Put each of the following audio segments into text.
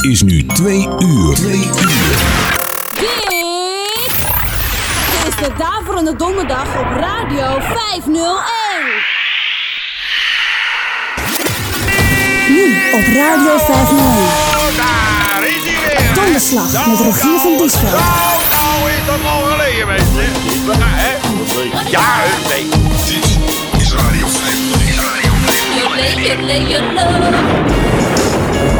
Het is nu twee uur. Twee uur. Dit is de Daverende Donderdag op Radio 501. Nu op Radio 501. Daar is hij weer. Donderslag met Rogier van Diesveld. Nou, nou is dat al geleden, mensen. Ja, hè? Ja, nee. Dit is Radio 501.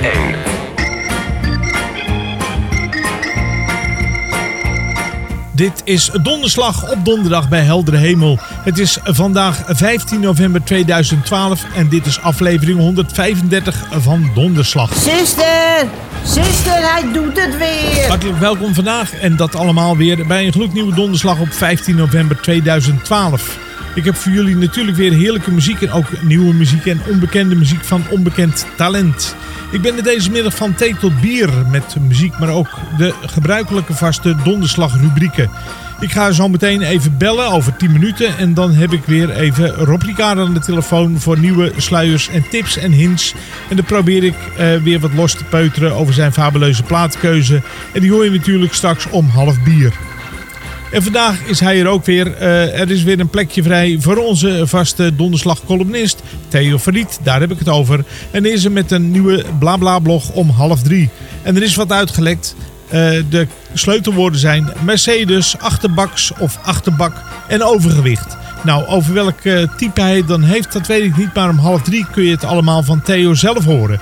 501. Dit is Donderslag op donderdag bij Heldere Hemel. Het is vandaag 15 november 2012 en dit is aflevering 135 van Donderslag. Zuster, zuster, hij doet het weer. Hartelijk welkom vandaag en dat allemaal weer bij een gloednieuwe Donderslag op 15 november 2012. Ik heb voor jullie natuurlijk weer heerlijke muziek en ook nieuwe muziek en onbekende muziek van onbekend talent. Ik ben er deze middag van thee tot bier met muziek, maar ook de gebruikelijke vaste donderslag rubrieken. Ik ga zo meteen even bellen over 10 minuten en dan heb ik weer even Ricard aan de telefoon voor nieuwe sluiers en tips en hints. En dan probeer ik eh, weer wat los te peuteren over zijn fabuleuze plaatkeuze. En die hoor je natuurlijk straks om half bier. En vandaag is hij er ook weer. Eh, er is weer een plekje vrij voor onze vaste donderslag columnist Theo Verriet. Daar heb ik het over. En is er met een nieuwe blabla blog om half drie. En er is wat uitgelekt. Eh, de sleutelwoorden zijn Mercedes, achterbaks of achterbak en overgewicht. Nou, over welk eh, type hij dan heeft, dat weet ik niet. Maar om half drie kun je het allemaal van Theo zelf horen.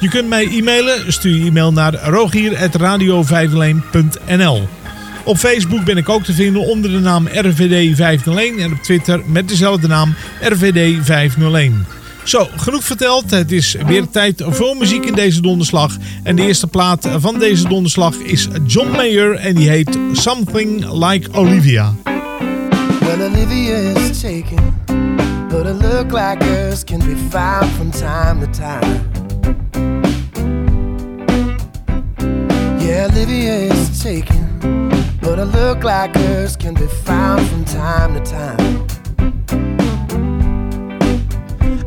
Je kunt mij e-mailen. Stuur je e-mail naar rogier.radio501.nl Op Facebook ben ik ook te vinden onder de naam RVD 501 en op Twitter met dezelfde naam RVD 501. Zo, genoeg verteld. Het is weer tijd voor muziek in deze donderslag. En de eerste plaat van deze donderslag is John Mayer en die heet Something Like Olivia. Is taken, but a like can be found from time to time. Yeah, is taken, but a look like hers can be found from time to time.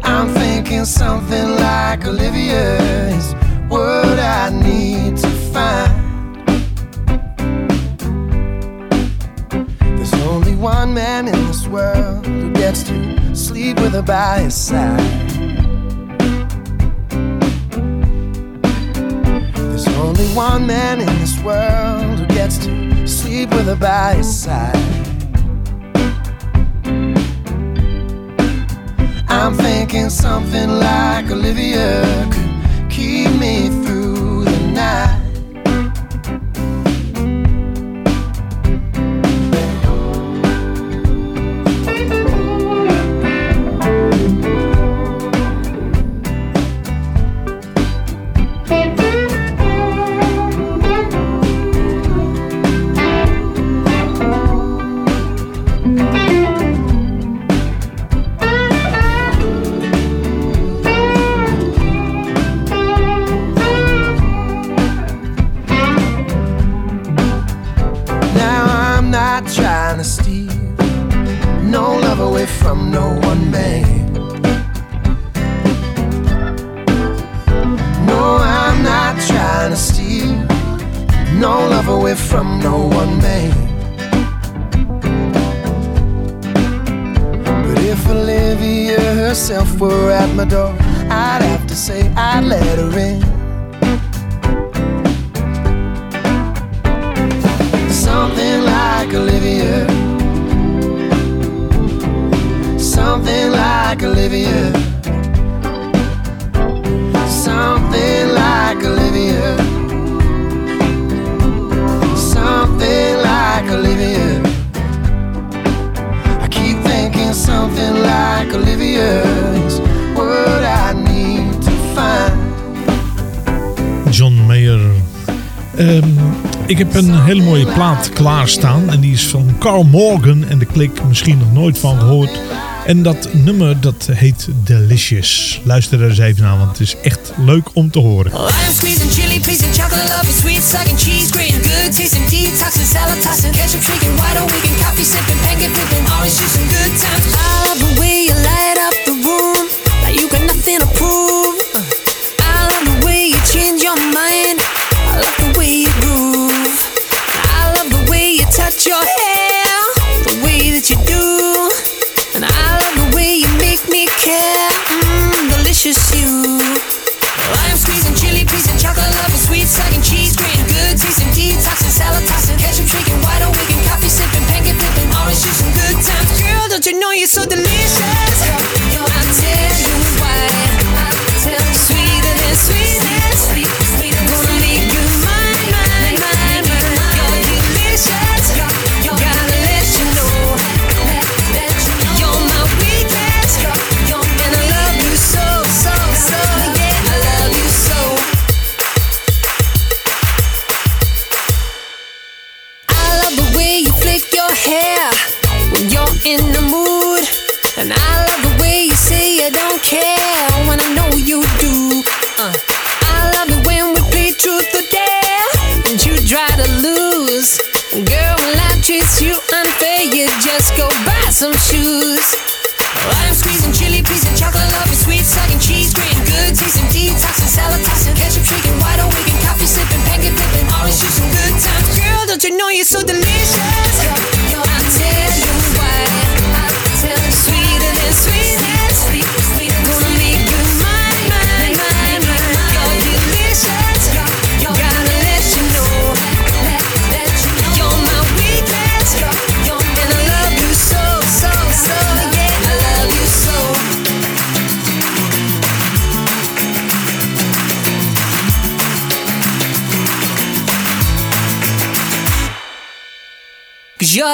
I'm thinking something like Olivia is what I need to find. There's only one man in this world who gets to sleep with her by his side. There's only one man in this world who gets to sleep with her by his side. I'm thinking something like Olivia could keep me staan. En die is van Carl Morgan en de klik misschien nog nooit van gehoord. En dat nummer dat heet Delicious. Luister er eens even naar, want het is echt leuk om te horen.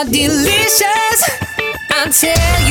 delicious. I tell you.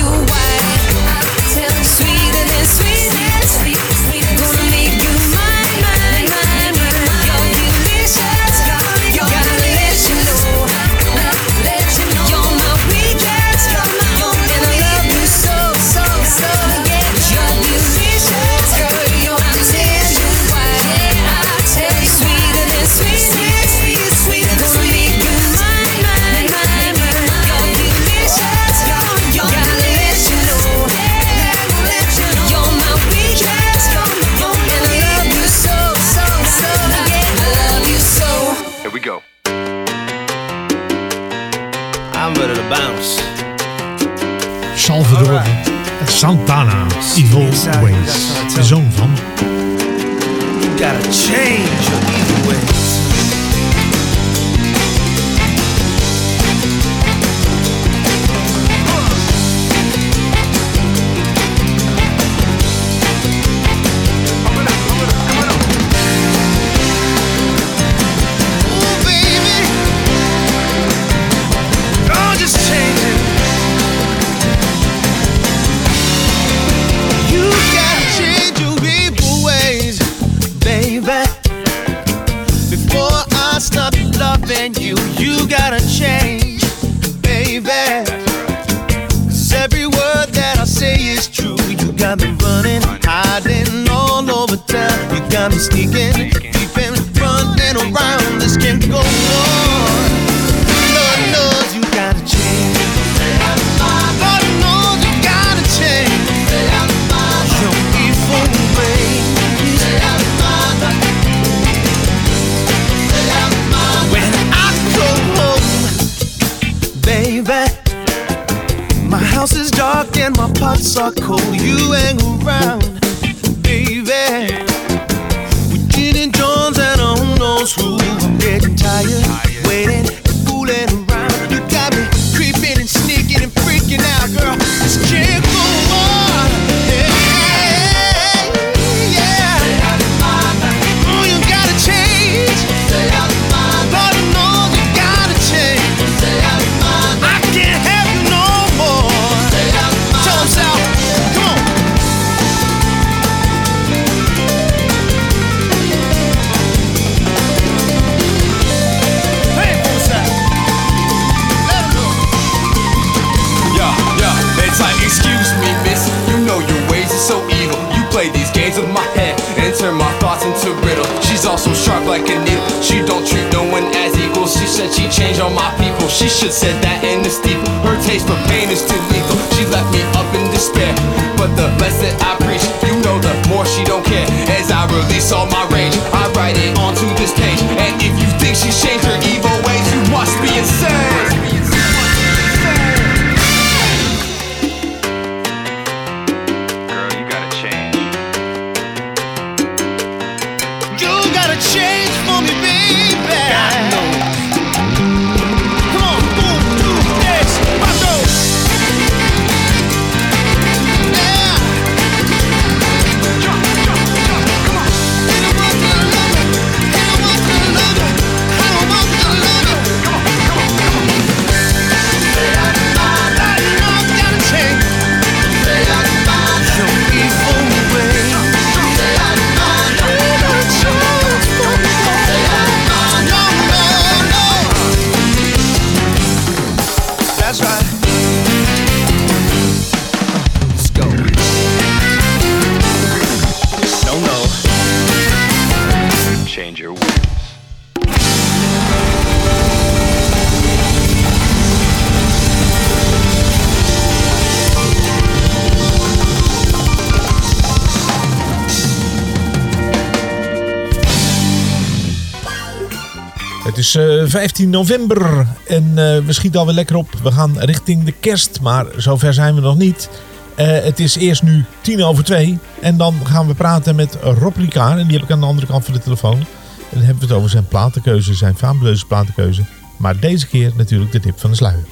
Is eh, 15 november en eh, we schieten alweer lekker op. We gaan richting de kerst, maar zover zijn we nog niet. Eh, het is eerst nu tien over twee en dan gaan we praten met Rob Ricard. En die heb ik aan de andere kant van de telefoon. En dan hebben we het over zijn platenkeuze, zijn fabuleuze platenkeuze. Maar deze keer natuurlijk de tip van de sluier.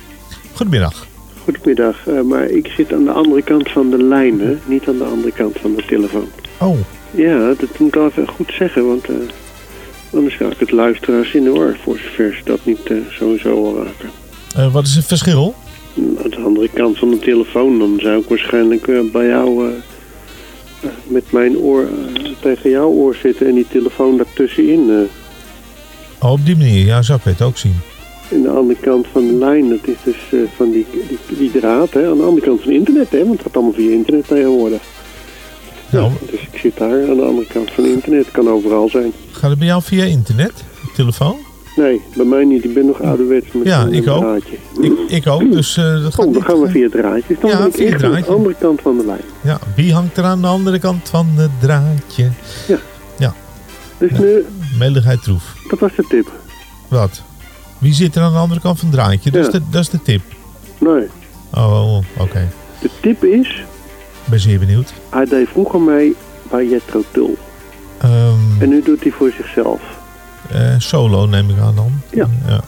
Goedemiddag. Goedemiddag, maar ik zit aan de andere kant van de lijn, hè? niet aan de andere kant van de telefoon. Oh, Ja, dat moet ik wel even goed zeggen, want anders ga ik het luisteraars in de oor, voor zover ze dat niet eh, sowieso al raken. eh, wat is het verschil? Aan de andere kant van de telefoon, dan zou ik waarschijnlijk eh, bij jou met mijn oor tegen jouw oor zitten en die telefoon daartussenin. Oh, op die manier. Ja, zo kun je het ook zien. En de andere kant van de lijn, dat is dus van die, die, die draad, hè, aan de andere kant van internet, hè, want het gaat allemaal via internet tegenwoordig. Nou, Dus ik zit daar aan de andere kant van internet, kan overal zijn. gaat het bij jou via internet? Telefoon? Nee, bij mij niet, ik ben nog ouderwets met Ja, een ik ook. draadje. Ik, ik ook, dus eh, dat gaat Oh, dan gaan we via draadjes. Dan Ja, via echt aan de draadje. andere kant van de lijn. Ja, wie hangt er aan de andere kant van het draadje? Ja. Ja, Dus nu, meligheid troef. dat was de tip. Wat? Wie zit er aan de andere kant van het draadje? Dat, is, Ja. de, dat is de tip. Nee, Oh, oh, oké. de tip is, Ben zeer benieuwd. hij deed vroeger mee bij Jetro Tull. Ehm, En nu doet hij voor zichzelf. eh, solo neem ik aan dan. Ja. ja.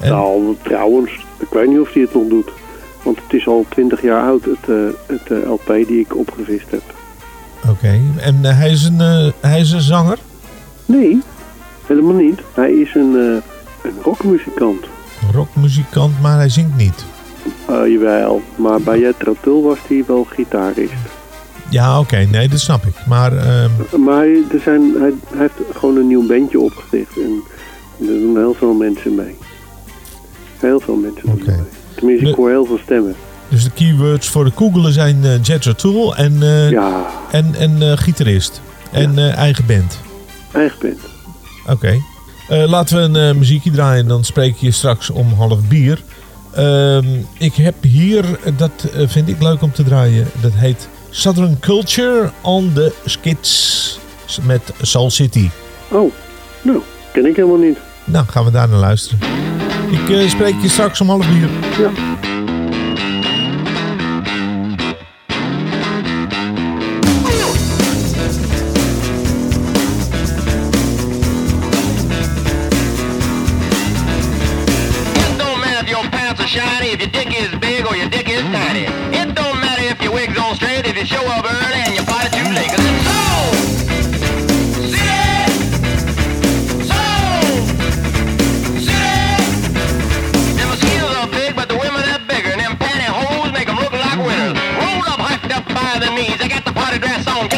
En- Nou, trouwens, ik weet niet of hij het nog doet. Want het is al twintig jaar oud, het, eh, het eh, LP die ik opgevist heb. Oké. En hij, is een, hij is een zanger? Nee, helemaal niet. Hij is een, een rockmuzikant. Een rockmuzikant, maar hij zingt niet. Eh, jawel, maar bij Jetro Tull was hij wel gitarist. Ja, oké. Nee, dat snap ik. Maar ehm, Maar hij, er zijn, hij, hij heeft gewoon een nieuw bandje opgericht. En er doen heel veel mensen mee. Heel veel mensen doen mee. Tenminste, ik hoor heel veel stemmen. dus de keywords voor de googelen zijn eh Jethro Tull en, eh, Ja, en, en gitarist. En eigen band. eigen band. Oké. Laten we een muziekje draaien. Dan spreek je straks om half bier. Ehm, ik heb hier, dat eh, vind ik leuk om te draaien. Dat heet Southern Culture on the Skids. Met Soul City. Oh, nou, ken ik helemaal niet. Nou, gaan we daar naar luisteren. Ik eh, spreek je straks om half bier. Ja. party dress on.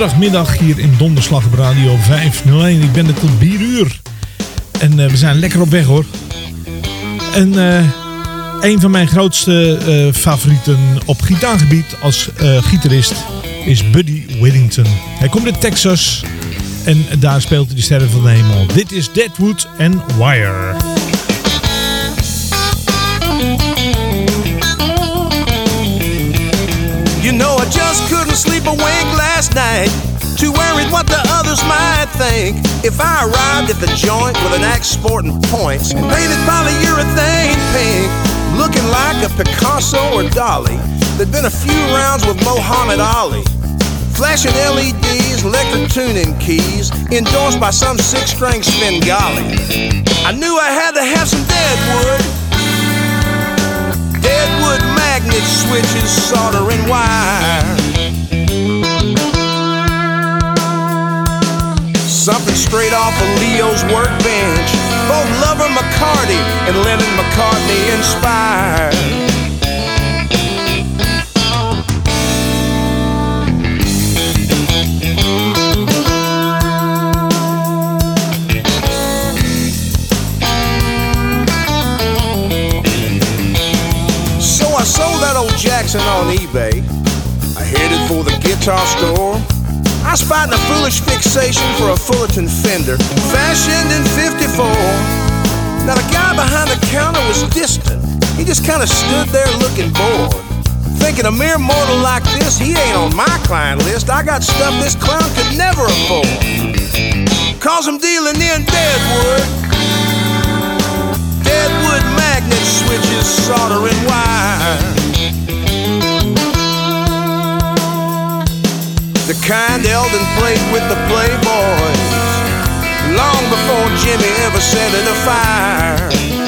Donderdagmiddag hier in Donderslag op Radio 501. Ik ben er tot 4 uur. En eh, we zijn lekker op weg hoor. En eh, een van mijn grootste eh, favorieten op gitaargebied als gitarist is Buddy Whittington. Hij komt uit Texas en daar speelt hij de sterren van de hemel. Dit is Deadwood and Wire. Sleep a wink last night. Too worried what the others might think. If I arrived at the joint with an axe sporting points, painted polyurethane pink, looking like a Picasso or Dali, there'd been a few rounds with Muhammad Ali. Flashing LEDs, electric tuning keys, endorsed by some six string Svengali. I knew I had to have some deadwood. Deadwood magnet switches, soldering wire. Straight off of Leo's workbench. Both Lover McCarty and Lennon McCartney inspired. So I sold that old Jackson on eBay. I headed for the guitar store. I spotted a foolish fixation for a Fullerton Fender, fashioned in 54. Now the guy behind the counter was distant. He just kind of stood there looking bored. Thinking a mere mortal like this, he ain't on my client list. I got stuff this clown could never afford. Cause I'm dealing in Deadwood. Deadwood magnet switches, soldering wire. The kind Eldon played with the Playboys long before Jimmy ever set it afire. I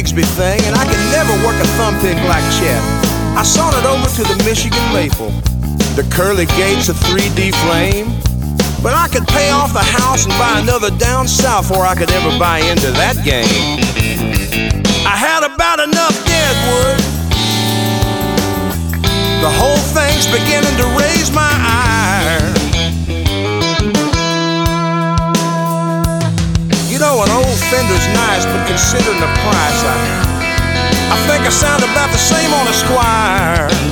Bigsby thing, and I could never work a thumb pick like Chet. I sauntered over to the Michigan Maple, the curly gates of 3D flame. But I could pay off the house and buy another down south before I could ever buy into that game. I had about enough deadwood. The whole thing's beginning to raise my ire. You know, an old fender's nice, but considering the price, I, I think I sound about the same on a squire.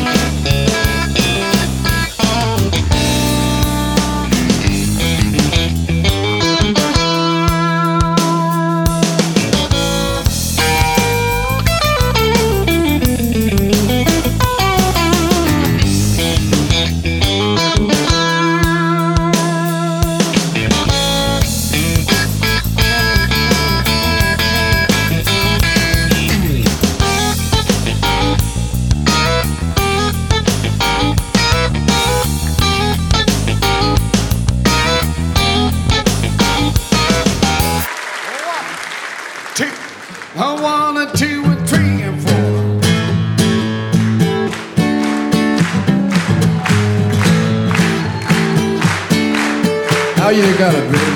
You got it,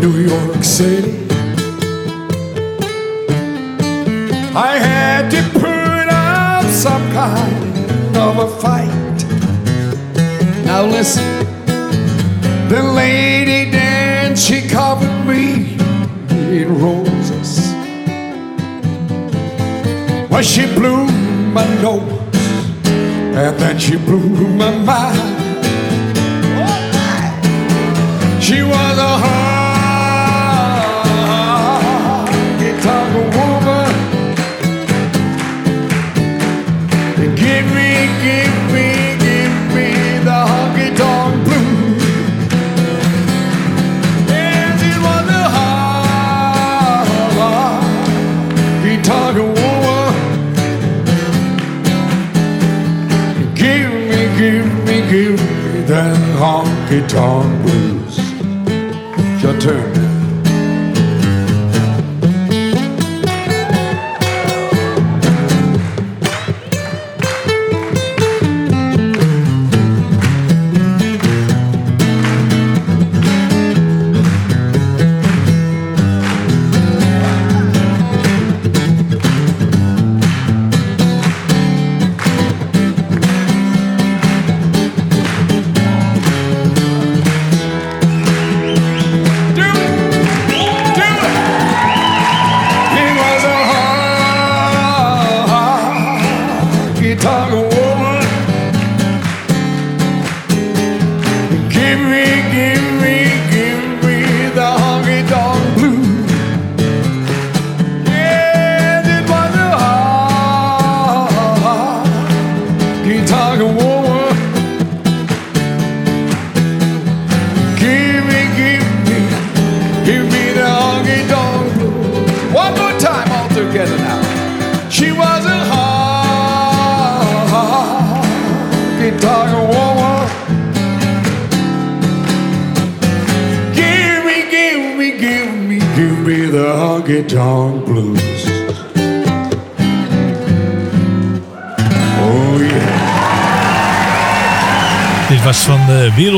New York City. I had to put up some kind of a fight. Now listen, the lady then she covered me in roses. Well, she blew my nose, and then she blew my mind. Honky tonk blues.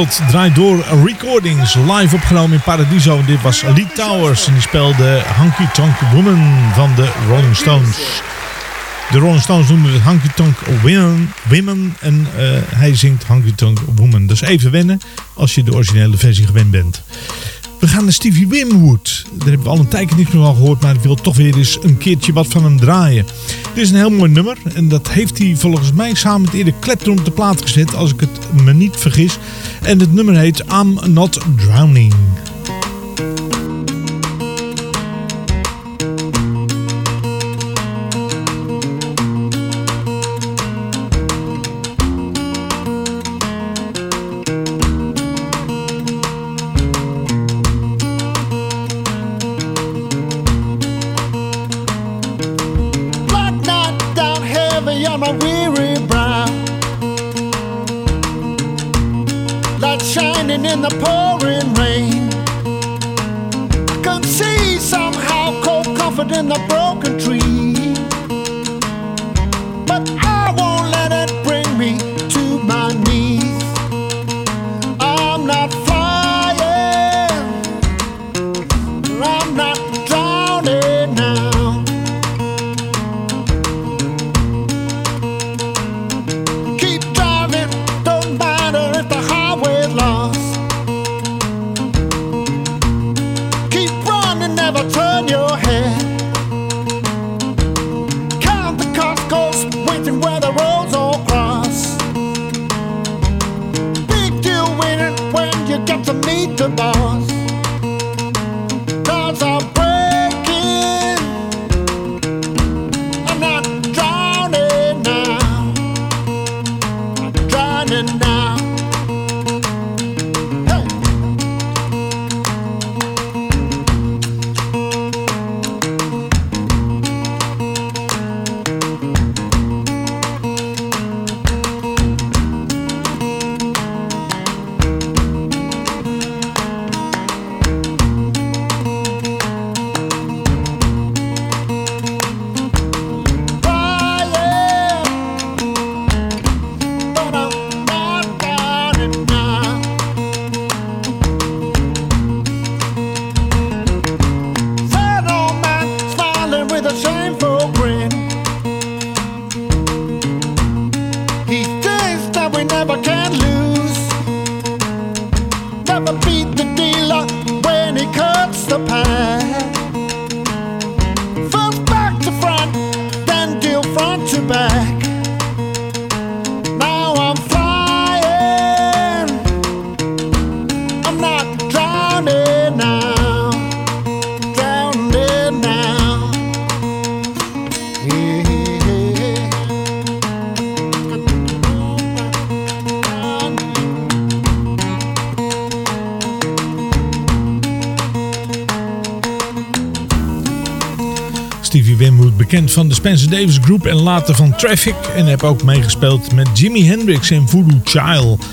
Wereld Draait Door Recordings, live opgenomen in Paradiso. Dit was Lee Towers en die speelde Honky Tonk Woman van de Rolling Stones. De Rolling Stones noemden het Honky Tonk Women, women en eh, hij zingt Honky Tonk Woman. Dus even wennen als je de originele versie gewend bent. We gaan naar Stevie Winwood. Daar hebben we al een tijdje niks meer van gehoord, maar ik wil toch weer eens een keertje wat van hem draaien. Dit is een heel mooi nummer en dat heeft hij volgens mij samen met Erik Clapton op de plaat gezet, als ik het me niet vergis. En het nummer heet I'm Not Drowning. See somehow cold comfort in the broken tree. Spencer Davis Group en later van Traffic. En heb ook meegespeeld met Jimi Hendrix in Voodoo Child.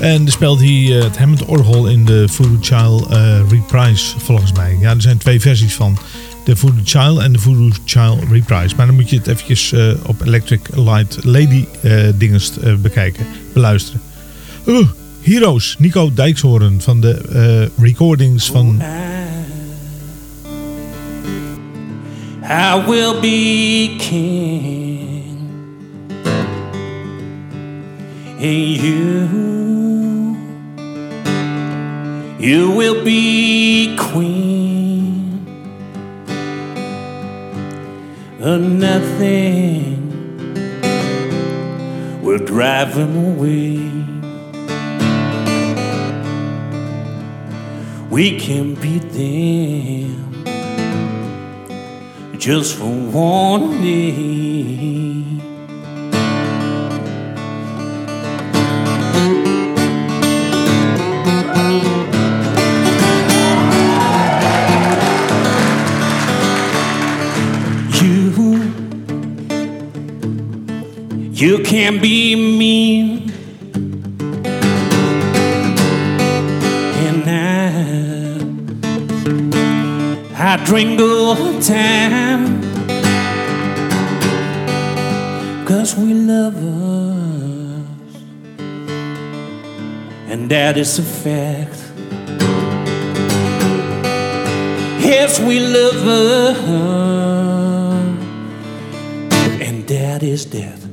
En speelt hij eh, het Hammond orgel in de Voodoo Child eh, reprise volgens mij. Ja, er zijn twee versies van. De Voodoo Child en de Voodoo Child reprise. Maar dan moet je het eventjes eh, op Electric Light Lady eh, bekijken, beluisteren. Heroes, Nico Dijkshoorn van de recordings van... I will be king, and you, you will be queen. And nothing will drive him away. We can beat them just for one day. You, you can be mean, I, drink all the time, cause we love us, and that is a fact. Yes, we love her, and that is death.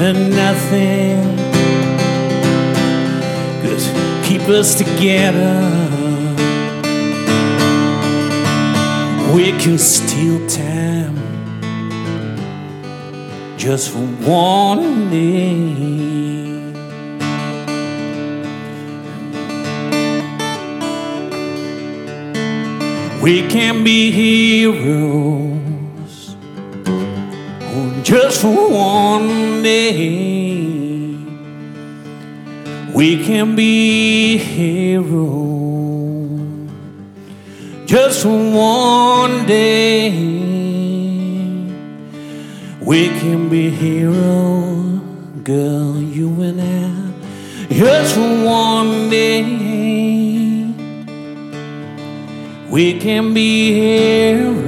And nothing keep us together. We can steal time just for one day. We can be heroes just for one day. We can be heroes just one day. We can be heroes, girl, you and I, just one day. We can be heroes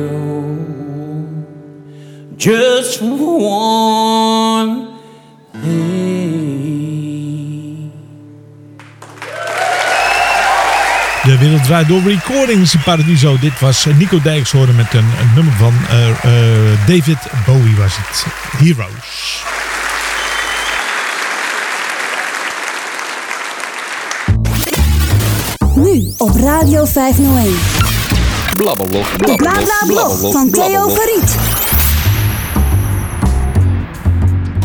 just one Draait Door Recordings in Paradiso. Dit was Nico Dijkshoorn met een, een nummer van eh, eh, David Bowie was het. Heroes. Nu op Radio 501. blablablog, De BlaBlaBlog van Theo Verriet.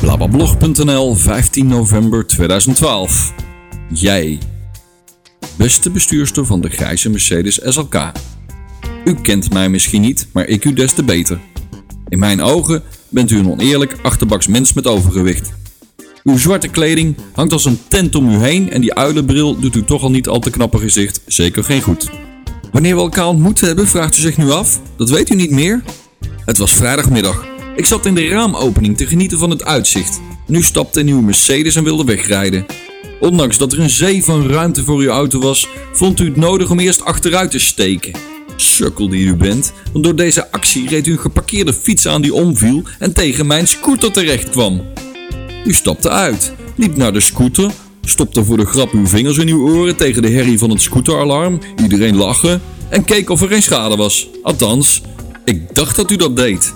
Blabablog.nl 15 november 2012. Jij. Beste bestuurster van de grijze Mercedes SLK. U kent mij misschien niet, maar ik u des te beter. In mijn ogen bent u een oneerlijk achterbaks met overgewicht. Uw zwarte kleding hangt als een tent om u heen en die uilenbril doet u toch al niet al te knappe gezicht zeker geen goed. Wanneer we elkaar ontmoet hebben, vraagt u zich nu af? Dat weet u niet meer? Het was vrijdagmiddag. Ik zat in de raamopening te genieten van het uitzicht. En u stapte in uw Mercedes en wilde wegrijden. Ondanks dat er een zee van ruimte voor uw auto was, vond u het nodig om eerst achteruit te steken. Sukkel die u bent, want door deze actie reed u een geparkeerde fiets aan die omviel en tegen mijn scooter terecht kwam. U stapte uit, liep naar de scooter, stopte voor de grap uw vingers in uw oren tegen de herrie van het scooteralarm, iedereen lachen en keek of er geen schade was. Althans, ik dacht dat u dat deed.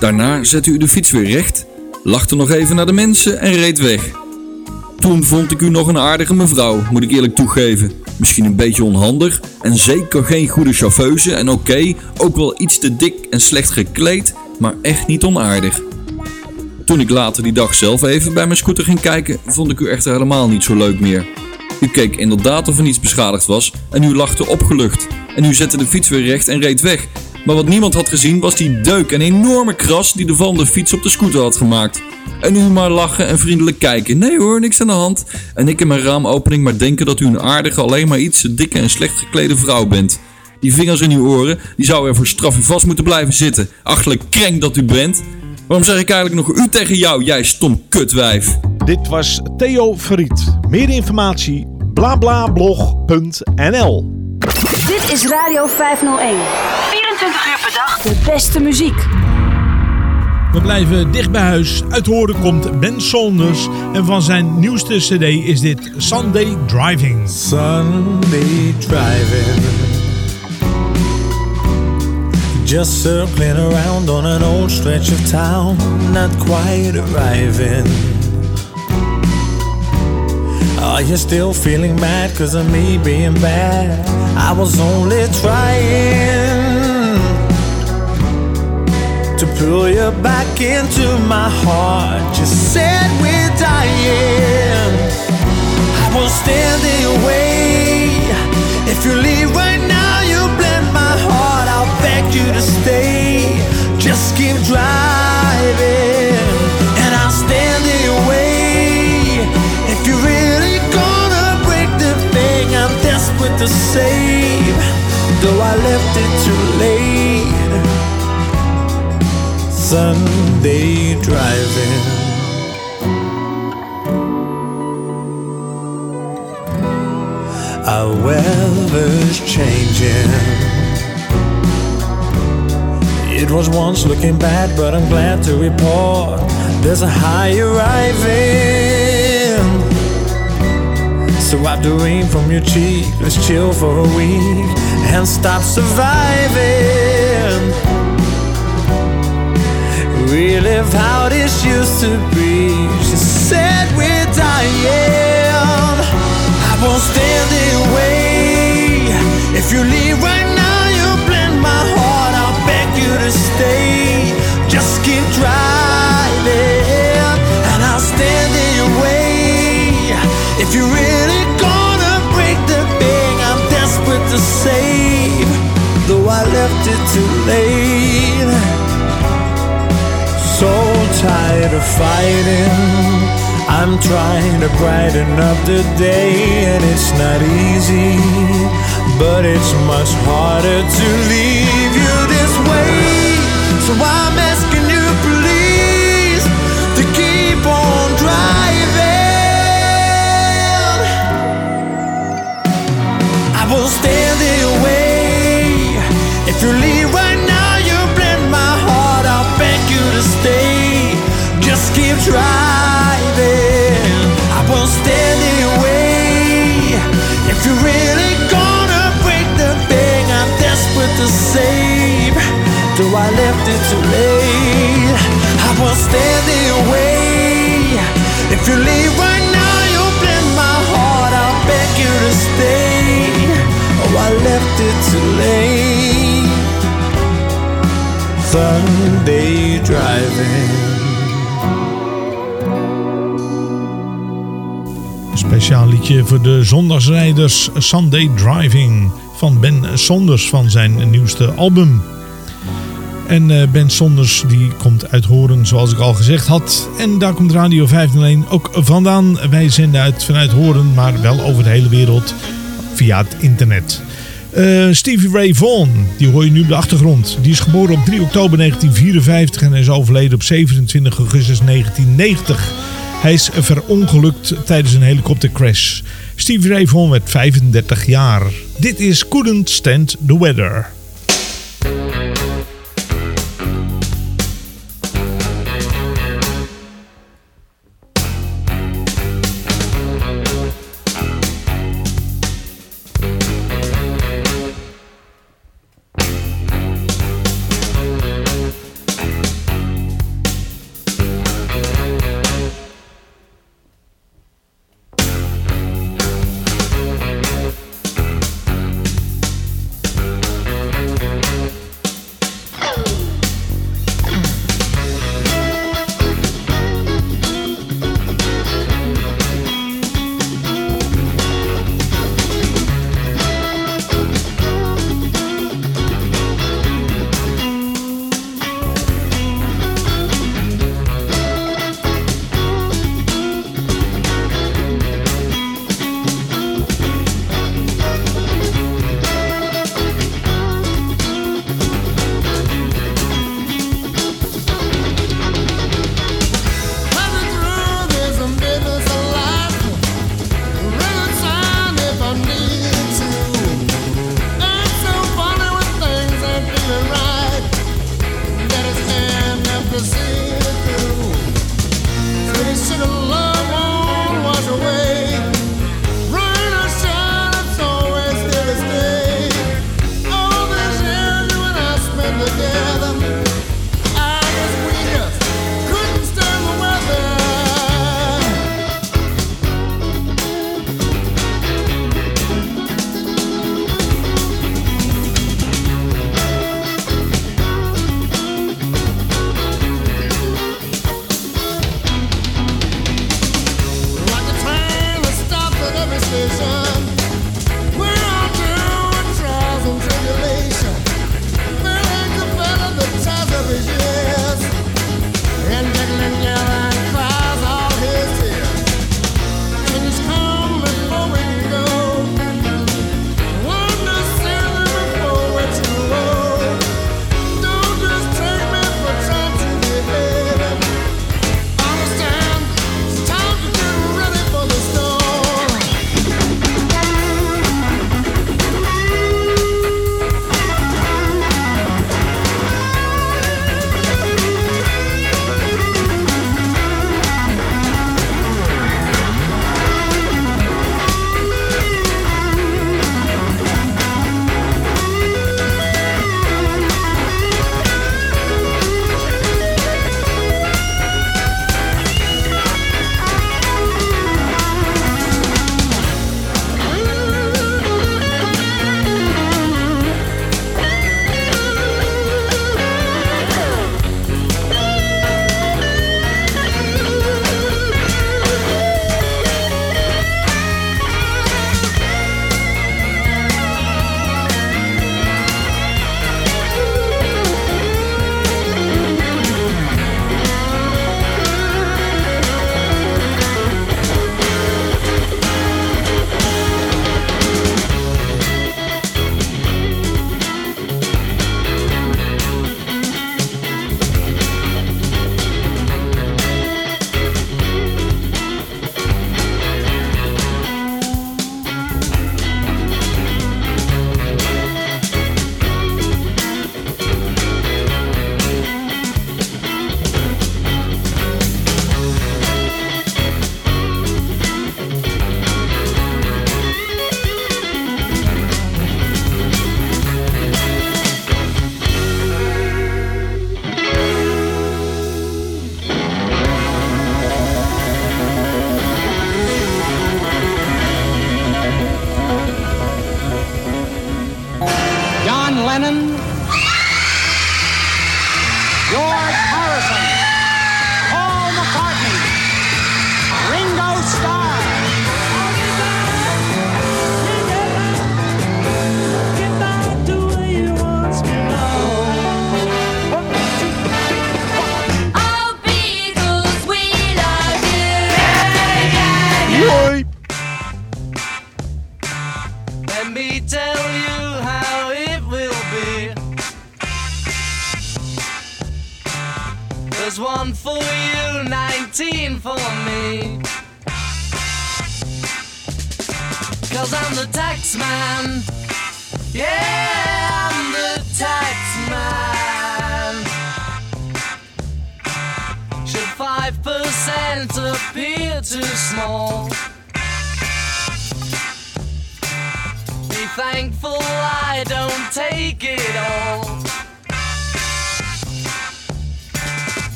Daarna zette u de fiets weer recht, lachte nog even naar de mensen en reed weg. Toen vond ik u nog een aardige mevrouw, moet ik eerlijk toegeven. Misschien een beetje onhandig en zeker geen goede chauffeuse en oké, ook wel iets te dik en slecht gekleed, maar echt niet onaardig. Toen ik later die dag zelf even bij mijn scooter ging kijken, vond ik u echter helemaal niet zo leuk meer. U keek inderdaad of er niets beschadigd was en u lachte opgelucht. En u zette de fiets weer recht en reed weg. Maar wat niemand had gezien was die deuk en enorme kras die de van de fiets op de scooter had gemaakt. En u maar lachen en vriendelijk kijken. Nee hoor, niks aan de hand. En ik in mijn raamopening maar denken dat u een aardige, alleen maar iets dikke en slecht geklede vrouw bent. Die vingers in uw oren, die zouden er voor straf u vast moeten blijven zitten. Achterlijk krenk dat u bent. Waarom zeg ik eigenlijk nog u tegen jou, jij stom kutwijf? Dit was Theo Verriet. Meer informatie blablablog.nl Dit is Radio 501. 24 uur per dag. De beste muziek. We blijven dicht bij huis. Uit horen komt Ben Saunders. En van zijn nieuwste cd is dit Sunday Driving. Sunday driving. Just circling around on an old stretch of town, not quite arriving. Are you still feeling mad cause of me being bad? I was only trying to pull you back into my heart. You said we're dying. I won't stand in your way. If you leave right now, you blend my heart. I'll beg you to stay. Just keep driving, and I'll stand in your way. If you're really gonna break the thing I'm desperate to save, though I left it too late. Sunday driving. Our weather's changing. It was once looking bad, but I'm glad to report there's a high arriving. So wipe the rain from your cheek, let's chill for a week and stop surviving. Relive how this used to be. She said we're dying. I won't stand in way. If you leave right now, you blend my heart. I'll beg you to stay. Just keep driving, and I'll stand in your way. If you're really gonna break the thing I'm desperate to save, though I left it too late. Tired of fighting. I'm trying to brighten up the day, and it's not easy, but it's much harder to leave you this way. So I'm asking you, please, to keep on driving. I will stand in your way. If you leave driving. I won't stand. If you're really gonna break the thing I'm desperate to save, I left it too late. I won't stand. If you leave right now, you'll my heart. I'll beg you to stay. Oh, I left it too late. Sunday driving. Speciaal liedje voor de zondagsrijders Sunday Driving van Ben Sonders van zijn nieuwste album. En uh, Ben Sonders die komt uit Horen zoals ik al gezegd had. En daar komt Radio 501 ook vandaan. Wij zenden uit vanuit Horen, maar wel over de hele wereld via het internet. Uh, Stevie Ray Vaughan, die hoor je nu op de achtergrond. Die is geboren op 3 oktober 1954 en is overleden op 27 augustus 1990. Hij is verongelukt tijdens een helikoptercrash. Stevie Ray werd 35 jaar. Dit is Couldn't Stand the Weather.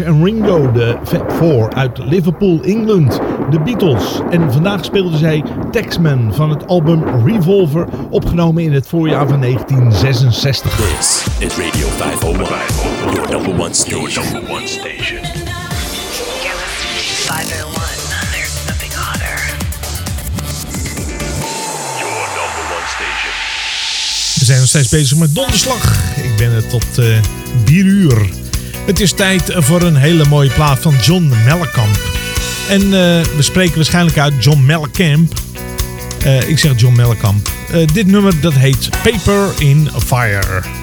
George en Ringo, de Fab Four uit Liverpool, England, de Beatles. En vandaag speelden zij Taxman van het album Revolver, opgenomen in het voorjaar van 1966. This is Radio 501, your number one station. Your number one station. We zijn nog steeds bezig met donderslag. Ik ben er tot eh, 4 uh, uur. Het is tijd voor een hele mooie plaat van John Mellencamp. En eh, we spreken waarschijnlijk uit John Mellencamp. Eh, ik zeg John Mellencamp. Eh, dit nummer dat heet Paper in Fire.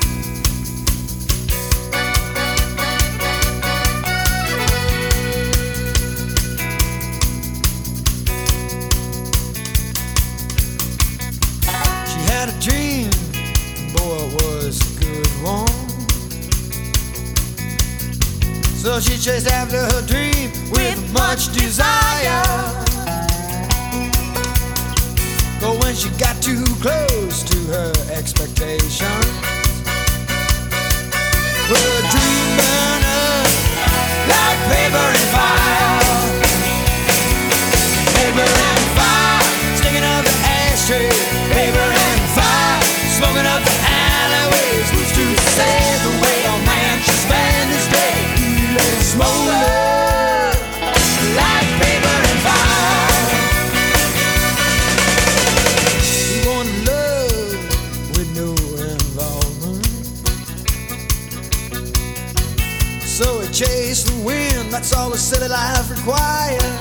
silly life requires.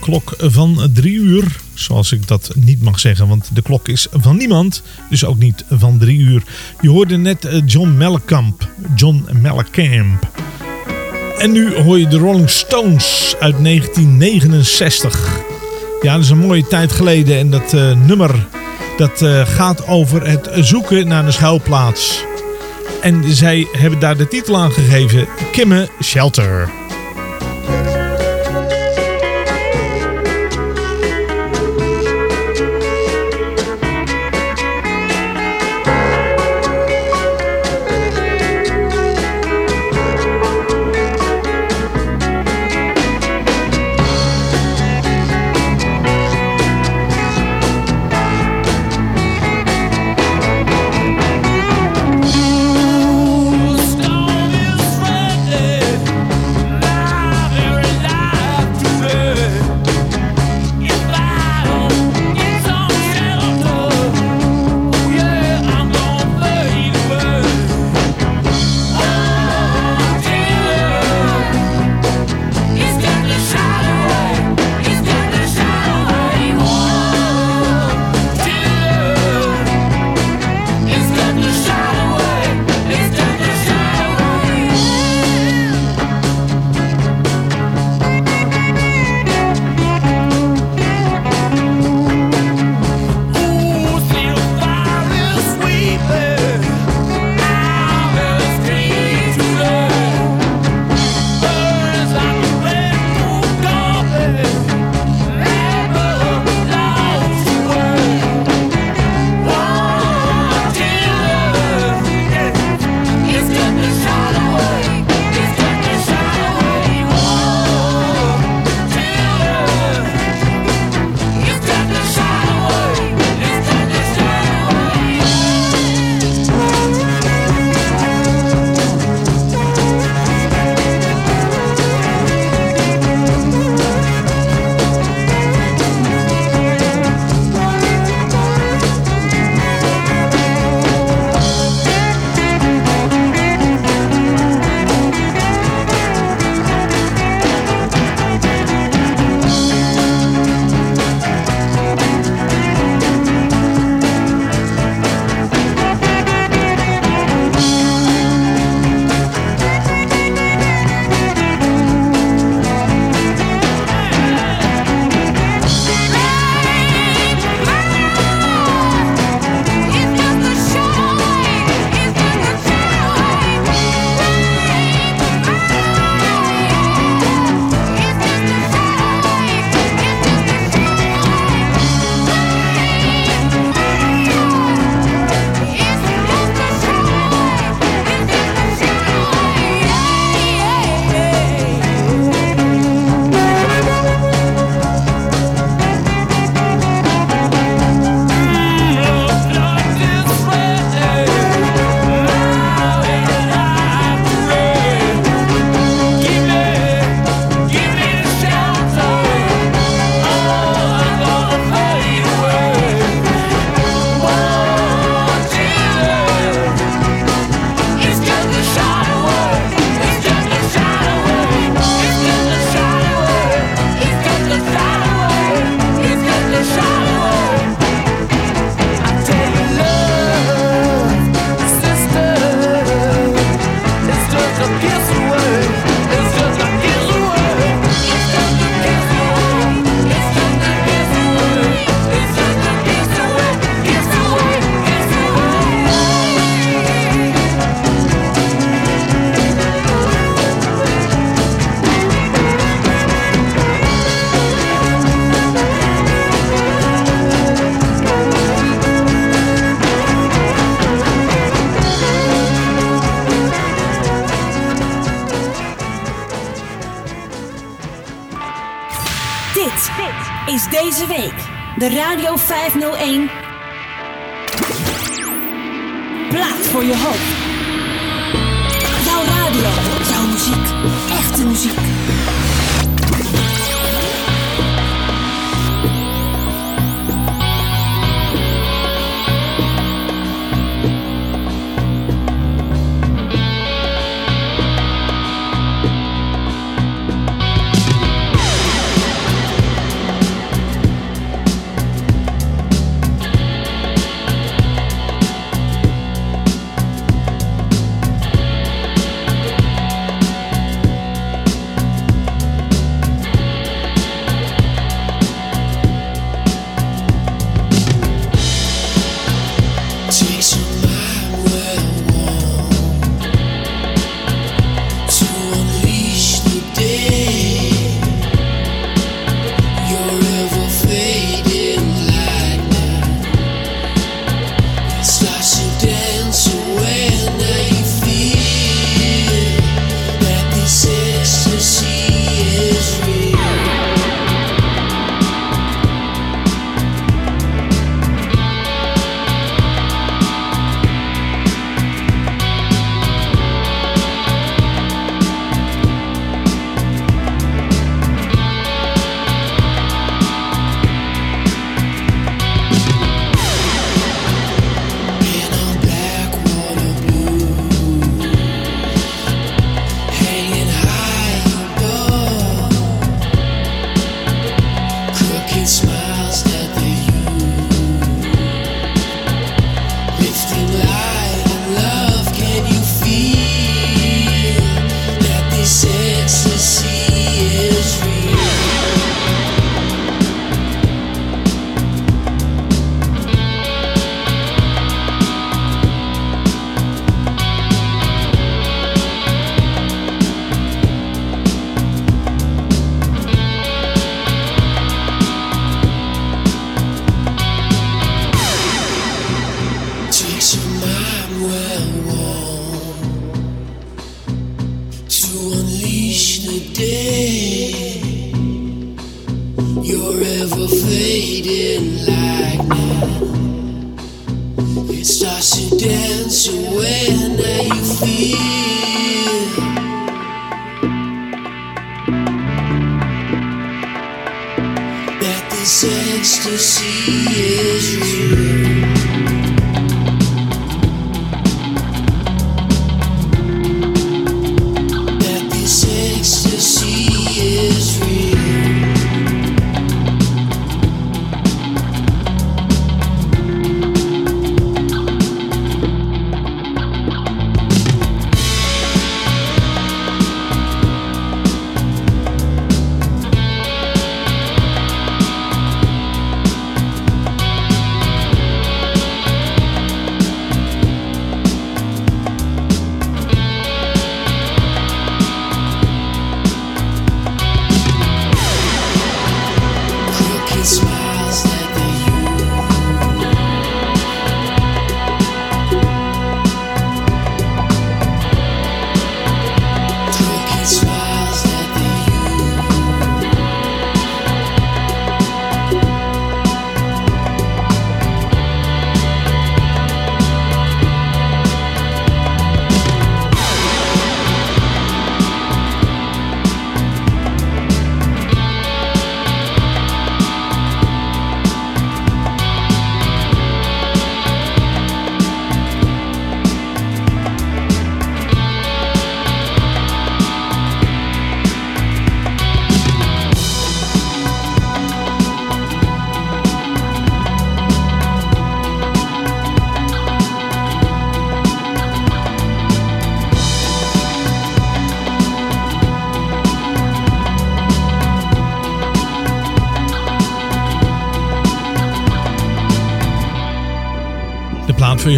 Klok van drie uur. Zoals ik dat niet mag zeggen, want de klok is van niemand. Dus ook niet van drie uur. Je hoorde net eh, John Mellencamp. John Mellencamp. En nu hoor je de Rolling Stones uit 1969. Ja, dat is een mooie tijd geleden. En dat eh, nummer dat eh, gaat over het zoeken naar een schuilplaats. En zij hebben daar de titel aan gegeven. Kimme Shelter.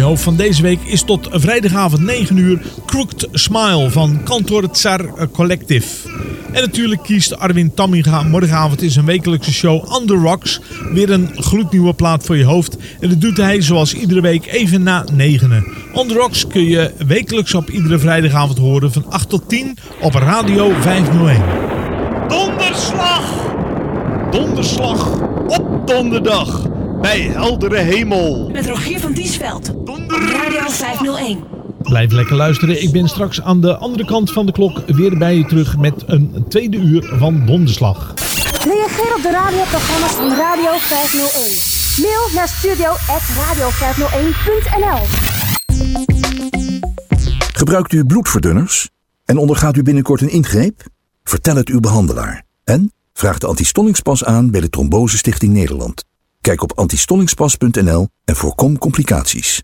Hoofd van deze week is tot vrijdagavond 9 uur Crooked Smile van Kantor Tsar Collective. En natuurlijk kiest Arwin Tamminga morgenavond in zijn wekelijkse show On The Rocks weer een gloednieuwe plaat voor je hoofd. En dat doet hij zoals iedere week even na negenen. On The Rocks kun je wekelijks op iedere vrijdagavond horen van 8 tot 10 op Radio 501. Donderslag! donderslag op donderdag bij heldere hemel. Met Rogier van Diesveld. Radio 501. Blijf lekker luisteren. Ik ben straks aan de andere kant van de klok weer bij je terug met een tweede uur van Donderslag. Reageer op de radioprogramma's van Radio 501. Mail naar studio.radio501.nl Gebruikt u bloedverdunners en ondergaat u binnenkort een ingreep? Vertel het uw behandelaar. En vraag de antistollingspas aan bij de Trombose Stichting Nederland. Kijk op antistollingspas.nl en voorkom complicaties.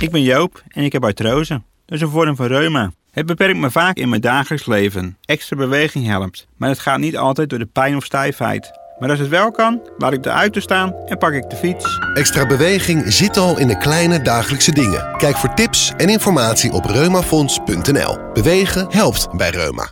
Ik ben Joop en ik heb artrose. Dat is een vorm van reuma. Het beperkt me vaak in mijn dagelijks leven. Extra beweging helpt, maar het gaat niet altijd door de pijn of stijfheid. Maar als het wel kan, laat ik de auto staan en pak ik de fiets. Extra beweging zit al in de kleine dagelijkse dingen. Kijk voor tips en informatie op reumafonds.nl. Bewegen helpt bij reuma.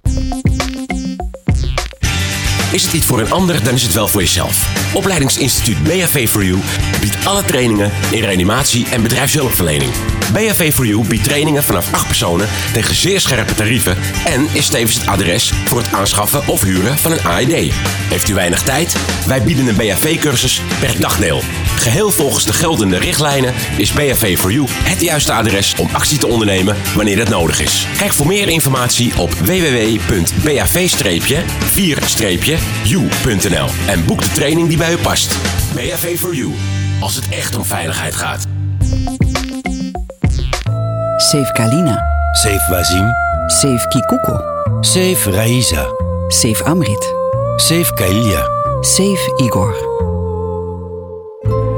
Is het iets voor een ander, dan is het wel voor jezelf. Opleidingsinstituut BHV for You biedt alle trainingen in reanimatie en bedrijfshulpverlening. BHV for You biedt trainingen vanaf 8 personen tegen zeer scherpe tarieven en is tevens het adres voor het aanschaffen of huren van een AED. Heeft u weinig tijd? Wij bieden een BHV-cursus per dagdeel. Geheel volgens de geldende richtlijnen is BHV for You het juiste adres om actie te ondernemen wanneer het nodig is. Kijk voor meer informatie op www.bav-4-u.nl en boek de training die bij u past. BHV for You, als het echt om veiligheid gaat. Save Kalina. Save Wazim. Save Kikuko. Save Raisa. Save Amrit. Save Kailia. Save Igor.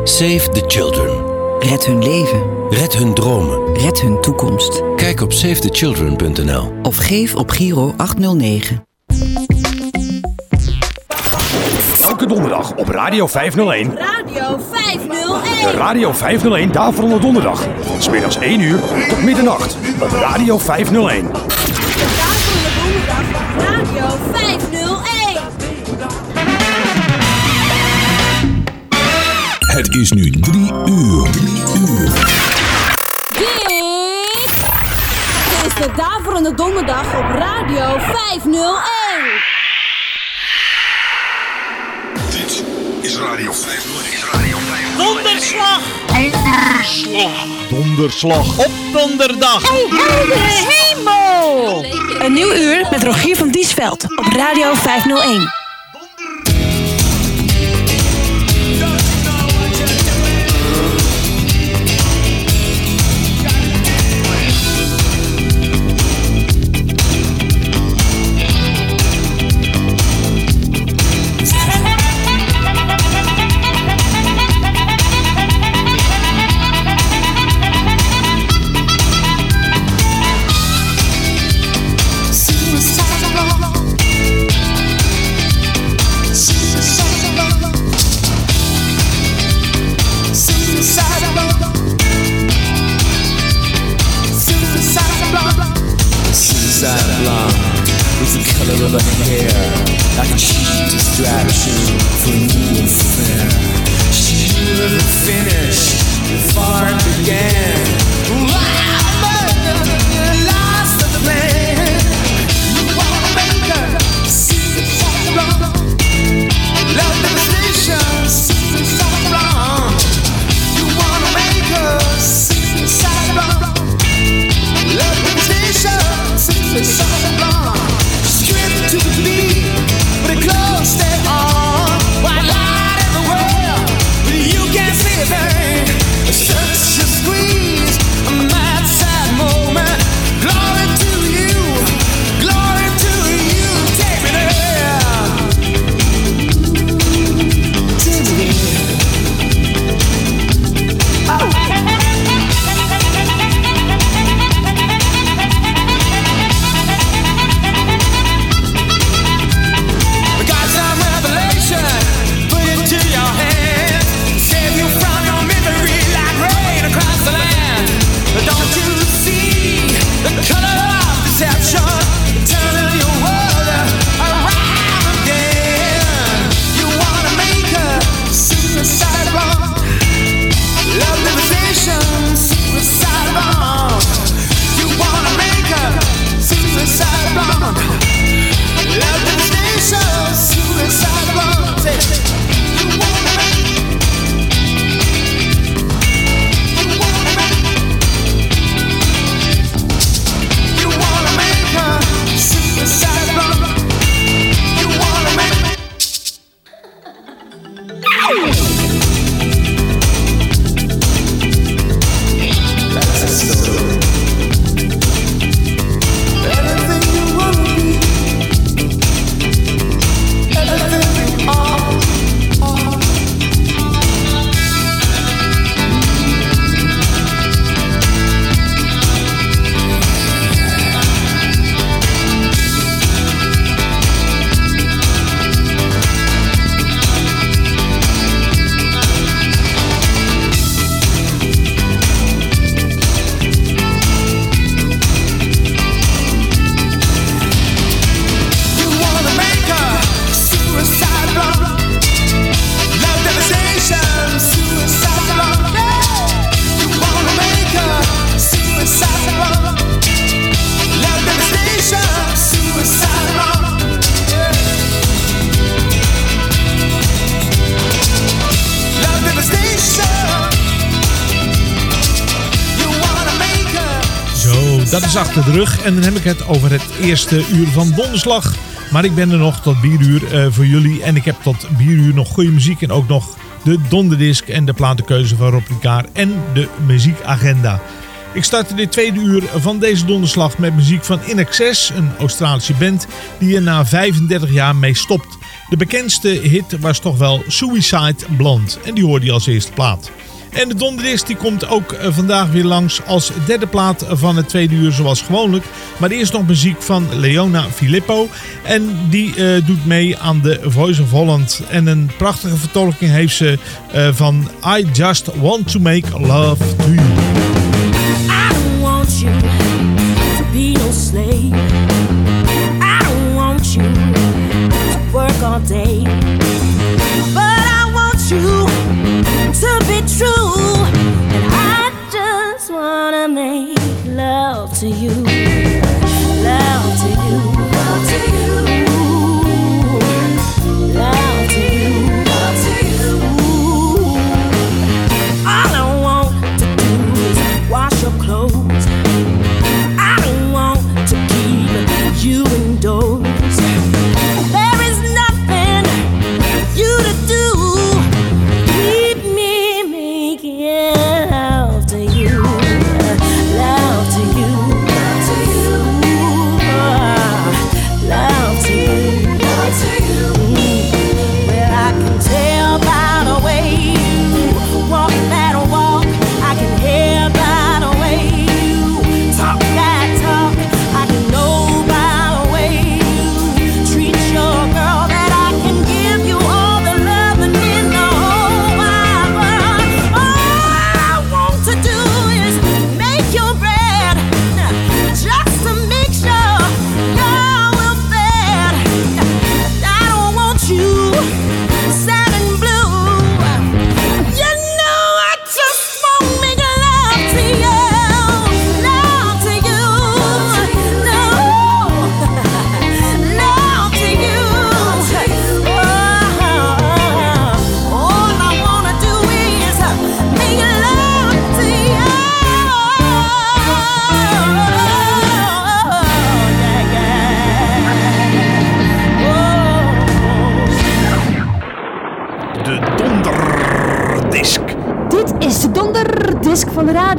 Save the children. Red hun leven. Red hun dromen. Red hun toekomst. Kijk op savethechildren.nl. Of geef op Giro 809. Elke donderdag op Radio 501. Radio 501. De Radio 501 Daverende Donderdag. Van 's middags 1 uur tot middernacht op Radio 501. Is nu drie uur. Drie uur. Dit is de Daverende Donderdag op Radio 501. Dit is Radio 501. Is Radio 501. Donderslag. Donderslag. Donderslag op donderdag. Hey, hemel. Een nieuw uur met Rogier van Diesveld op Radio 501. De rug. En dan heb ik het over het eerste uur van donderslag. Maar ik ben er nog tot bieruur eh, voor jullie. En ik heb tot bieruur nog goede muziek. En ook nog de donderdisc en de platenkeuze van Rob Ricard. En de muziekagenda. Ik start in dit tweede uur van deze donderslag met muziek van In Excess. Een Australische band die er na 35 jaar mee stopt. De bekendste hit was toch wel Suicide Blonde. En die hoorde je als eerste plaat. En de donderdisc die komt ook eh, vandaag weer langs als derde plaat van het tweede uur zoals gewoonlijk. Maar eerst nog muziek van Leona Filippo. En die eh, doet mee aan de Voice of Holland. En een prachtige vertolking heeft ze eh, van I Just Want To Make Love To You. I want you to be. I want you work all day. But I want you true. And I just wanna make love to you.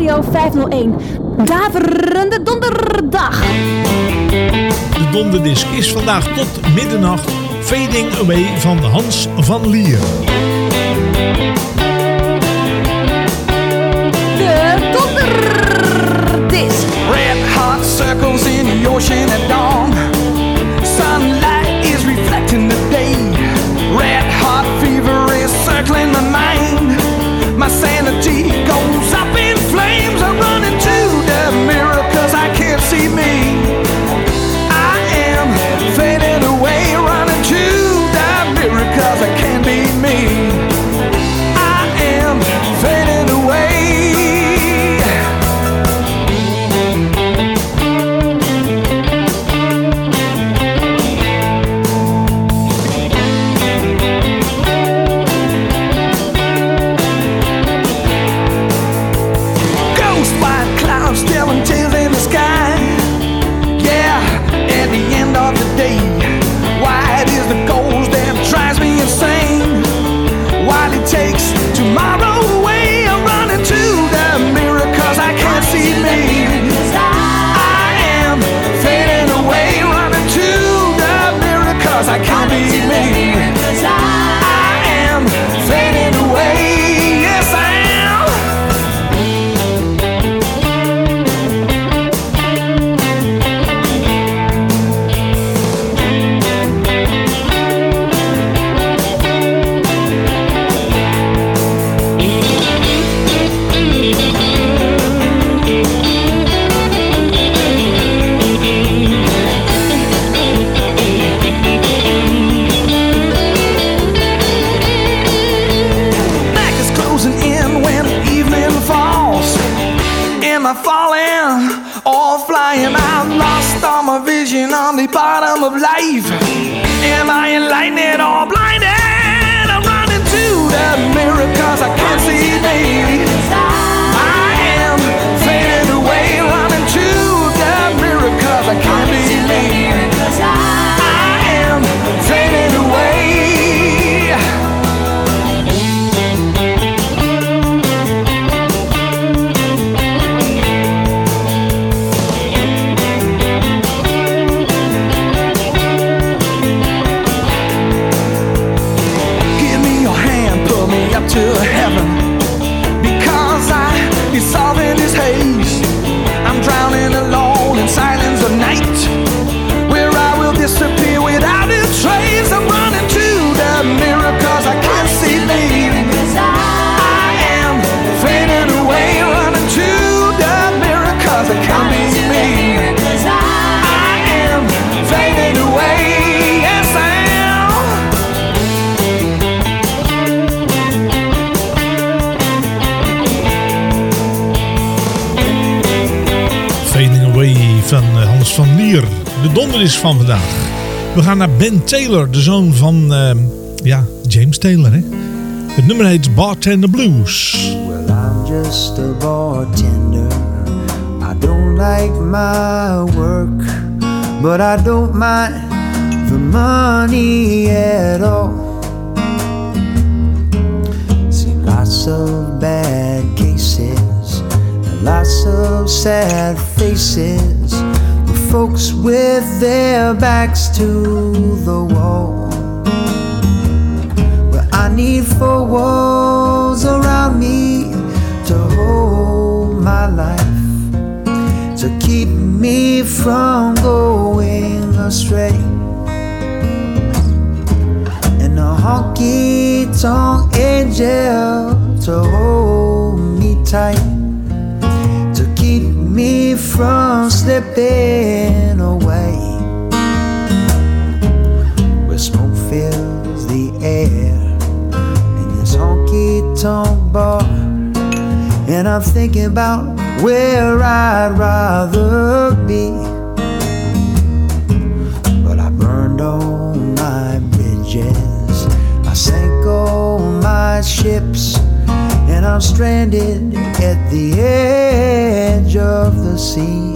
Radio 501. Daverende donderdag. De donderdisc is vandaag tot middernacht Fading Away van Hans van Lier. De donderdisc. Red hot circles in the ocean at dawn. 4. De donder is van vandaag. We gaan naar Ben Taylor, de zoon van ehm, ja, James Taylor. Hè? Het nummer heet Bartender Blues. Well, I'm just a bartender. I don't like my work, but I don't mind the money at all. See lots of bad cases lots of sad faces. The folks with their backs to the wall. Well, I need four walls around me to hold my life, to keep me from going astray. And a honky tonk angel to hold me tight, from slipping away. Where smoke fills the air in this honky tonk bar. And I'm thinking about where I'd rather be. But I burned all my bridges, I sank all my ships, and I'm stranded at the edge of the sea.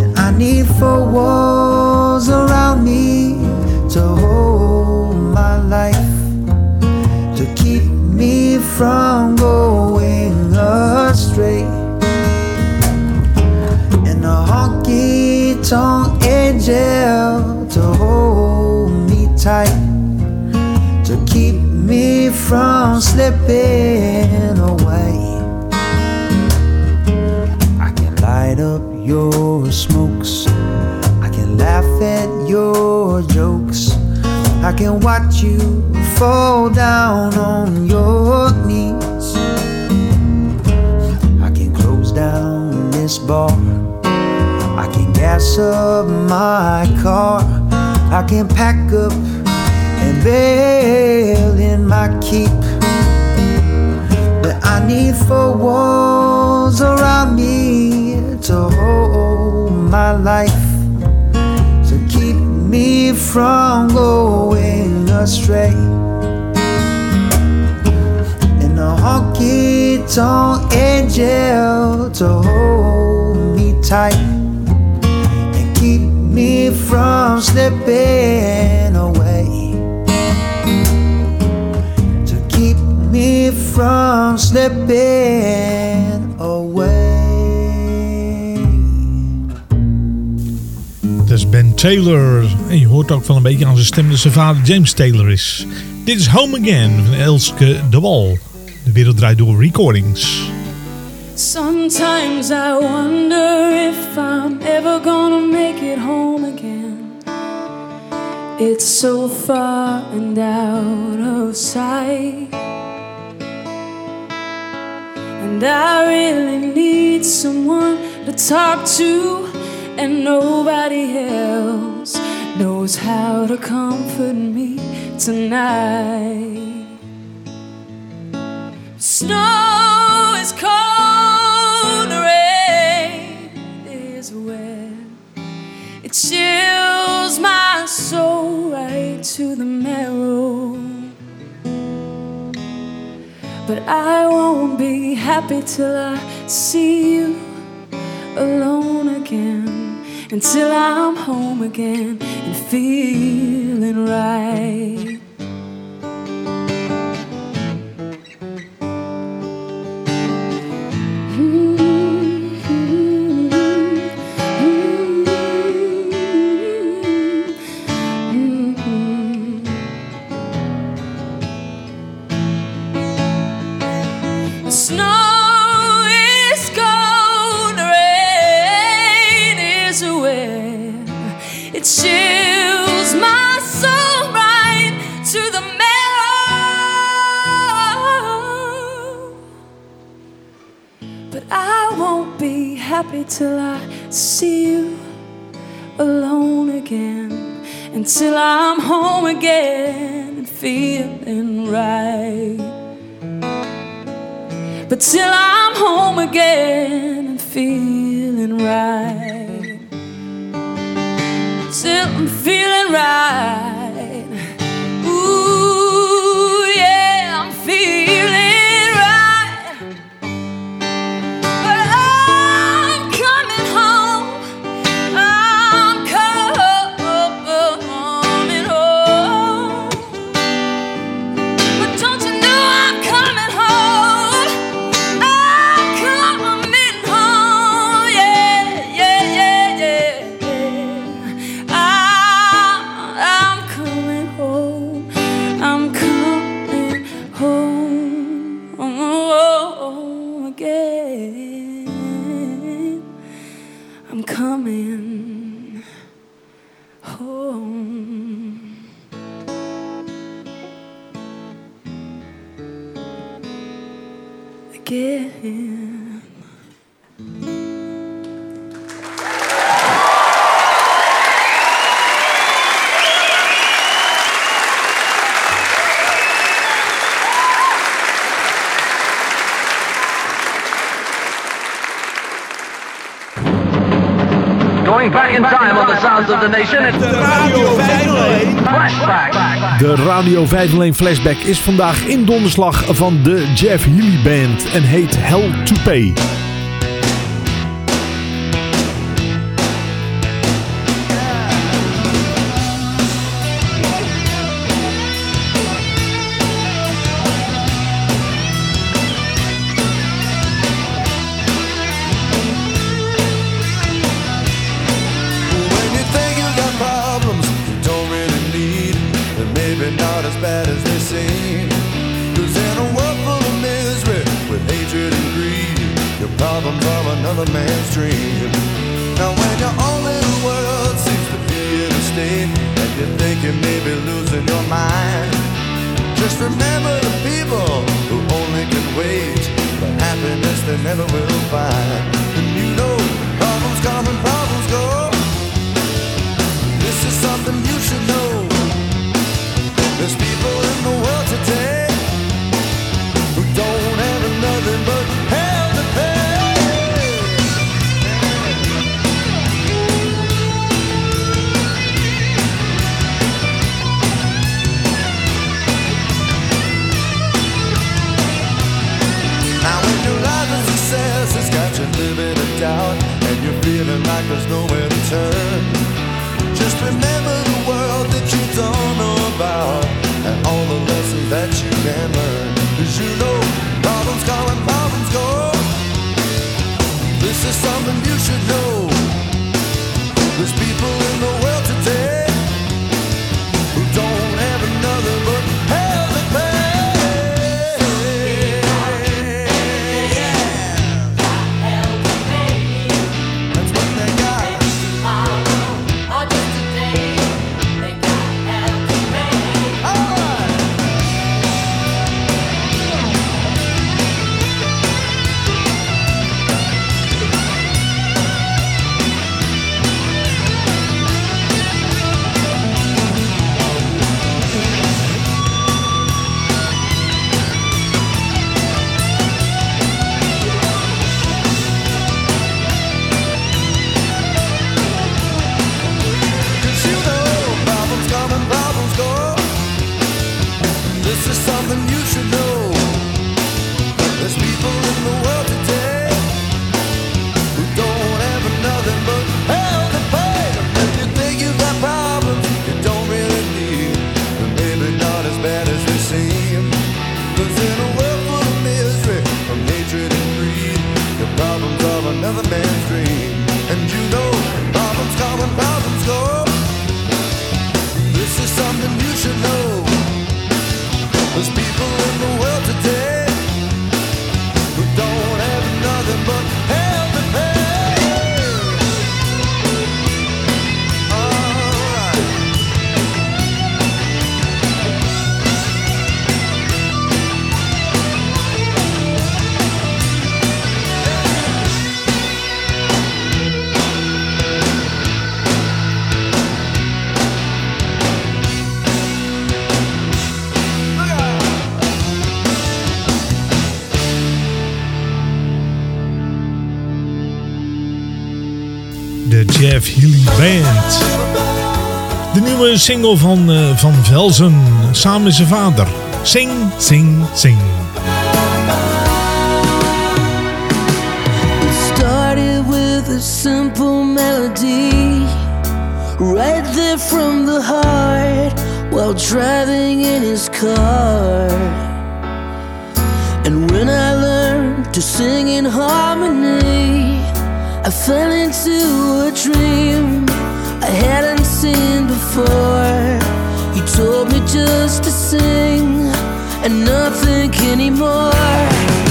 And I need four walls around me to hold my life to keep me from going astray. And a honky tonk angel to hold from slipping away. I can light up your smokes, I can laugh at your jokes. I can watch you fall down on your knees. I can close down this bar. I can gas up my car. I can pack up and bail in my keep. But I need four walls around me to hold my life to keep me from going astray. And a honky tonk angel to hold me tight and keep me from slipping from slipping away. Dat is Ben Taylor. En je hoort ook wel een beetje aan zijn stem dat zijn vader James Taylor is. Dit is Home Again van Elske de Wal. De wereld draait door recordings. Sometimes I wonder if I'm ever gonna make it home again. It's so far and out of sight. I really need someone to talk to, and nobody else knows how to comfort me tonight. Snow is cold, rain is wet. It chills my soul right to the marrow. But I won't be happy till I see you alone again. Until I'm home again and feeling right. Till I'm home again and feeling The Nation. De Radio 501 Flashback. De Radio 501 Flashback is vandaag in donderslag van de Jeff Healy Band en heet Hell to Pay. single van, uh, van Velzen. Samen met zijn vader. Sing, sing, sing. Simple melody. Right there from the heart. While driving in his car. And when I learned to sing in harmony. I fell into a dream I hadn't before. You told me just to sing and not think anymore.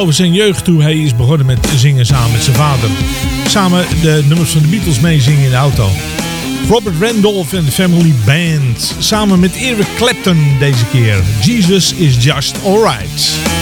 over zijn jeugd toe. Hij is begonnen met zingen samen met zijn vader. Samen de nummers van de Beatles meezingen in de auto. Robert Randolph en de Family Band. Samen met Eric Clapton deze keer. Jesus is just alright.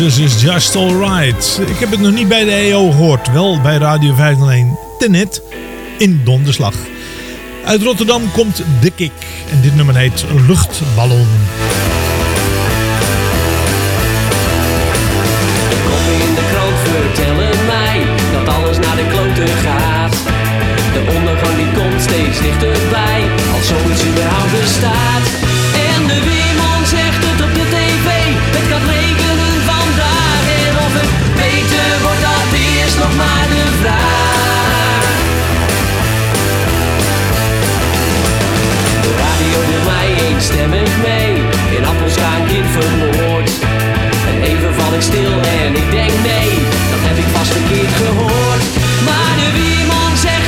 This is Just Alright. Ik heb het nog niet bij de EO gehoord. Wel bij Radio 501. Tenet in donderslag. Uit Rotterdam komt De Kik. En dit nummer heet Luchtballon. Koppen in de krant vertellen mij dat alles naar de kloten gaat. De ondergang die komt steeds dichterbij, als zoiets überhaupt bestaat. En de nog maar de vraag. De radio deelt mij eenstemmig mee, in appels gaan kind vermoord. En even val ik stil en ik denk nee, dat heb ik vast een keer gehoord. Maar de weerman zegt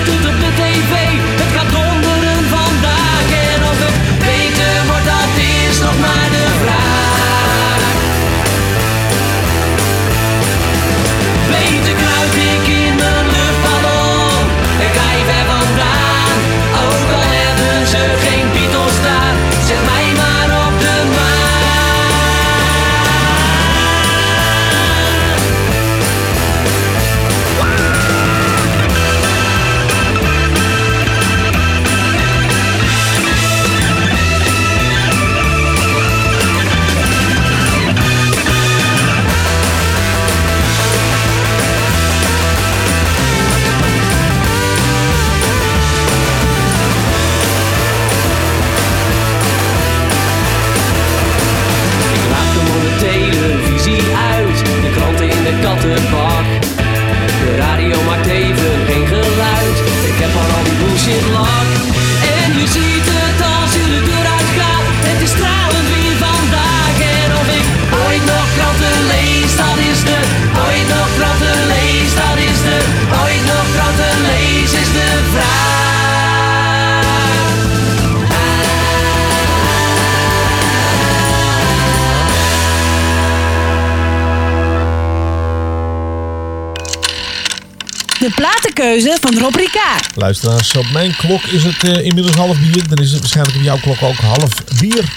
van Rob Ricard. Luisteraars, op mijn klok is het eh, inmiddels half bier. Dan is het waarschijnlijk op jouw klok ook half bier.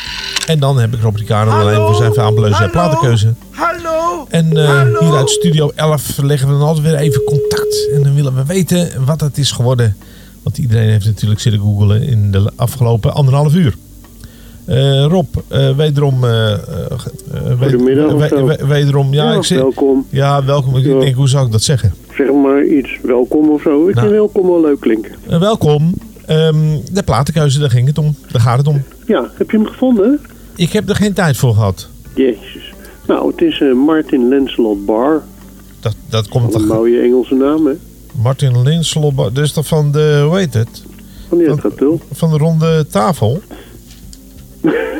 En dan heb ik Rob Ricard aan de lijn voor zijn fabuleuze platenkeuze. Hallo! En eh, hier uit Studio 11 leggen we dan altijd weer even contact. En dan willen we weten wat het is geworden. Want iedereen heeft natuurlijk zitten googelen in de afgelopen anderhalf uur. Eh, Rob, eh, wederom... eh, eh, eh, we- Goedemiddag we- we- wederom, ja, Ja, ik zeg, welkom. Ja, welkom. Ik Ja. denk, hoe zou ik dat zeggen? Maar iets, welkom of zo. Ik Nou. vind welkom wel leuk klinken. Eh, welkom. Ehm, de platenkeuze, daar ging het om. Daar gaat het om. Ja, heb je hem gevonden? Ik heb er geen tijd voor gehad. Jezus. Nou, het is eh, Martin Lancelot Barr. Dat, dat komt Een toch... mooie Engelse naam, hè? Martin Linslop, dat is toch van de, hoe heet het? Van die van, Van de ronde tafel?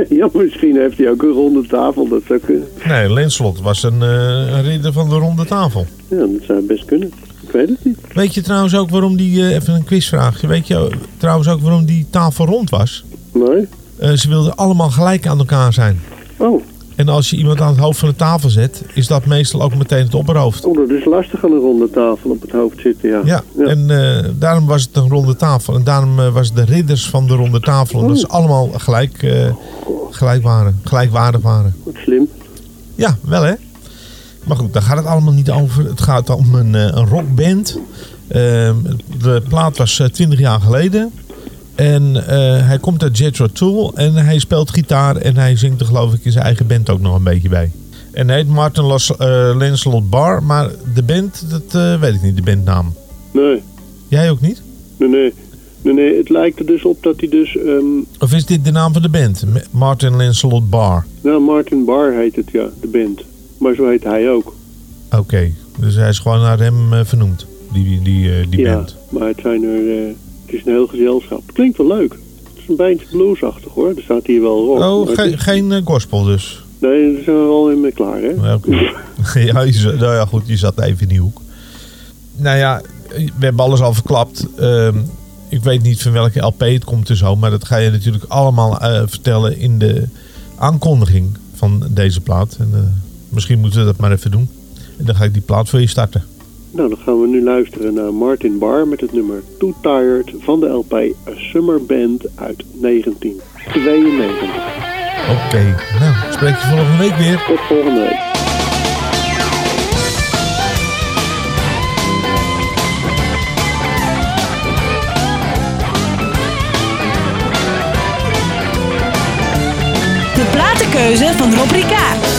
ja, misschien heeft hij ook een ronde tafel, dat zou kunnen. Nee, Linslot was een, een ridder van de ronde tafel. Ja, dat zou best kunnen. Ik weet het niet. Weet je trouwens ook waarom die, eh, even een quizvraagje, weet je trouwens ook waarom die tafel rond was? Nee. Eh, ze wilden allemaal gelijk aan elkaar zijn. Oh. En als je iemand aan het hoofd van de tafel zet, is dat meestal ook meteen het opperhoofd. Oh, dat is lastig aan een ronde tafel op het hoofd zitten, ja. Ja, en eh, daarom was het een ronde tafel. En daarom eh, was het de ridders van de ronde tafel. Omdat ze allemaal gelijk, eh, gelijk waren, gelijkwaardig waren. Wat slim. Ja, wel hè? Maar goed, daar gaat het allemaal niet over. Het gaat om een, een rockband. Ehm, de plaat was eh, 20 jaar geleden. En eh, hij komt uit Jethro Tull. En hij speelt gitaar. En hij zingt er geloof ik in zijn eigen band ook nog een beetje bij. En hij heet Martin Los, eh, Lancelot Barr. Maar de band, dat eh, weet ik niet, de bandnaam. Nee. Jij ook niet? Nee, nee. Nee, nee, het lijkt er dus op dat hij dus... ehm, Of is dit de naam van de band? Martin Lancelot Barr. nou, Martin Barr heet het, ja, de band. Maar zo heet hij ook. Oké, dus hij is gewoon naar hem vernoemd. Die, die, die ja, band. maar het, zijn er, het is een heel gezelschap. Het klinkt wel leuk. Het is een beetje bluesachtig hoor. Er staat hier wel rock. Oh, ge- is- geen eh, gospel dus. Nee, daar zijn we al in mee klaar hè. Ja, je, nou ja, goed, je zat even in die hoek. Nou ja, we hebben alles al verklapt. Ehm, ik weet niet van welke LP het komt en zo. Maar dat ga je natuurlijk allemaal eh, vertellen in de aankondiging van deze plaat. En, eh, misschien moeten we dat maar even doen. En dan ga ik die plaat voor je starten. Nou, dan gaan we nu luisteren naar Martin Barr met het nummer Too Tired van de LP A Summer Band uit 1992. Oké, nou, spreek je volgende week weer. Tot volgende week. De platenkeuze van Rob Ricard.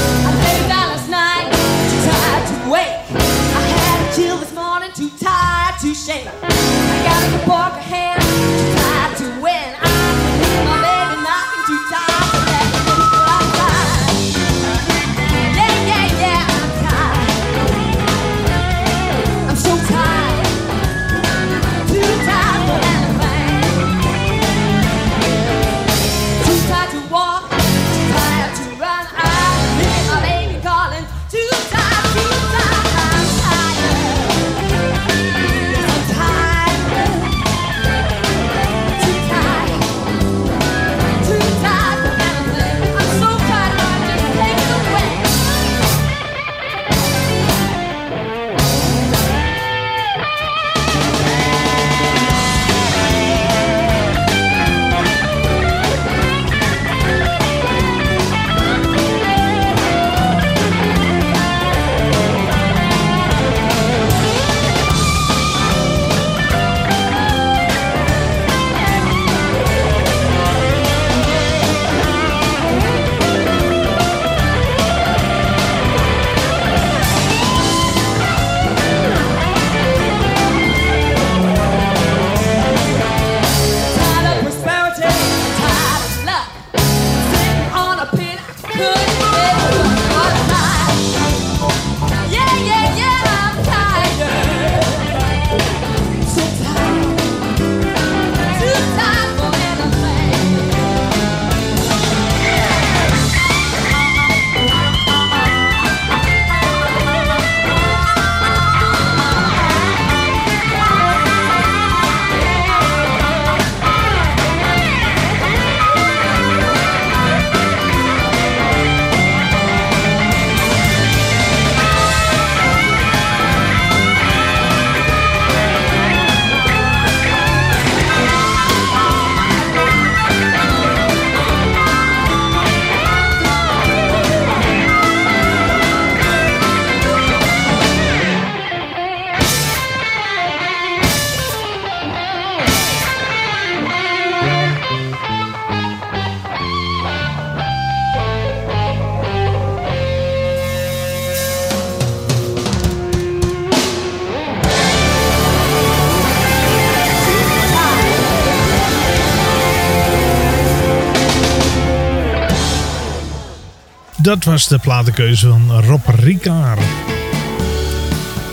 dat was de platenkeuze van Rob Ricard.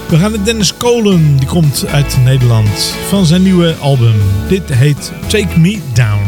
We gaan naar Dennis Kolen, die komt uit Nederland, van zijn nieuwe album. Dit heet Take Me Down.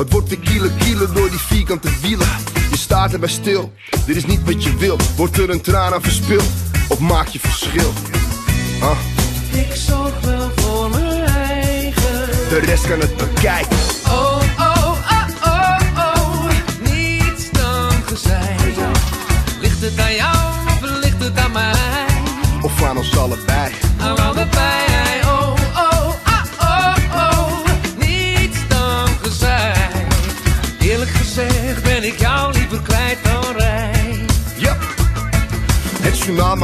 Het wordt weer kielen, kielen door die vierkante wielen. Je staat erbij stil, dit is niet wat je wil. Wordt er een traan aan verspild, of maak je verschil? Ah. Ik zorg wel voor mijn eigen. De rest kan het bekijken. Oh,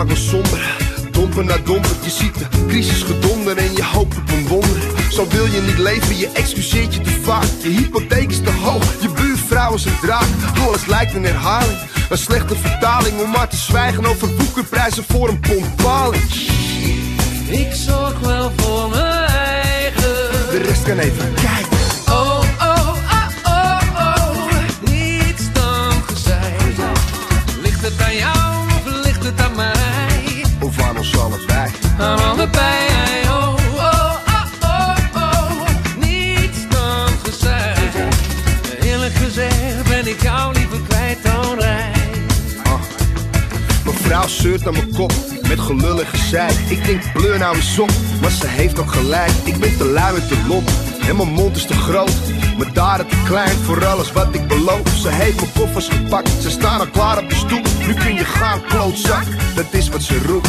me somber. Domper na domper, je ziet de crisis gedonder en je hoopt op een wonder. Zo wil je niet leven, je excuseert je te vaak. Je hypotheek is te hoog, je buurvrouw is een draak. Alles lijkt een herhaling, een slechte vertaling om maar te zwijgen over boekenprijzen voor een pond paling. Ik zorg wel voor mijn eigen. De rest kan even kijken. Vrouw zeurt aan mijn kop met gelul en gezeik. Ik denk bleur nou eens op, maar ze heeft ook gelijk. Ik ben te lui en te lomp en mijn mond is te groot. Mijn daden te klein voor alles wat ik beloof. Ze heeft mijn koffers gepakt, ze staan al klaar op de stoep. Nu kun je gaan, klootzak, dat is wat ze roept.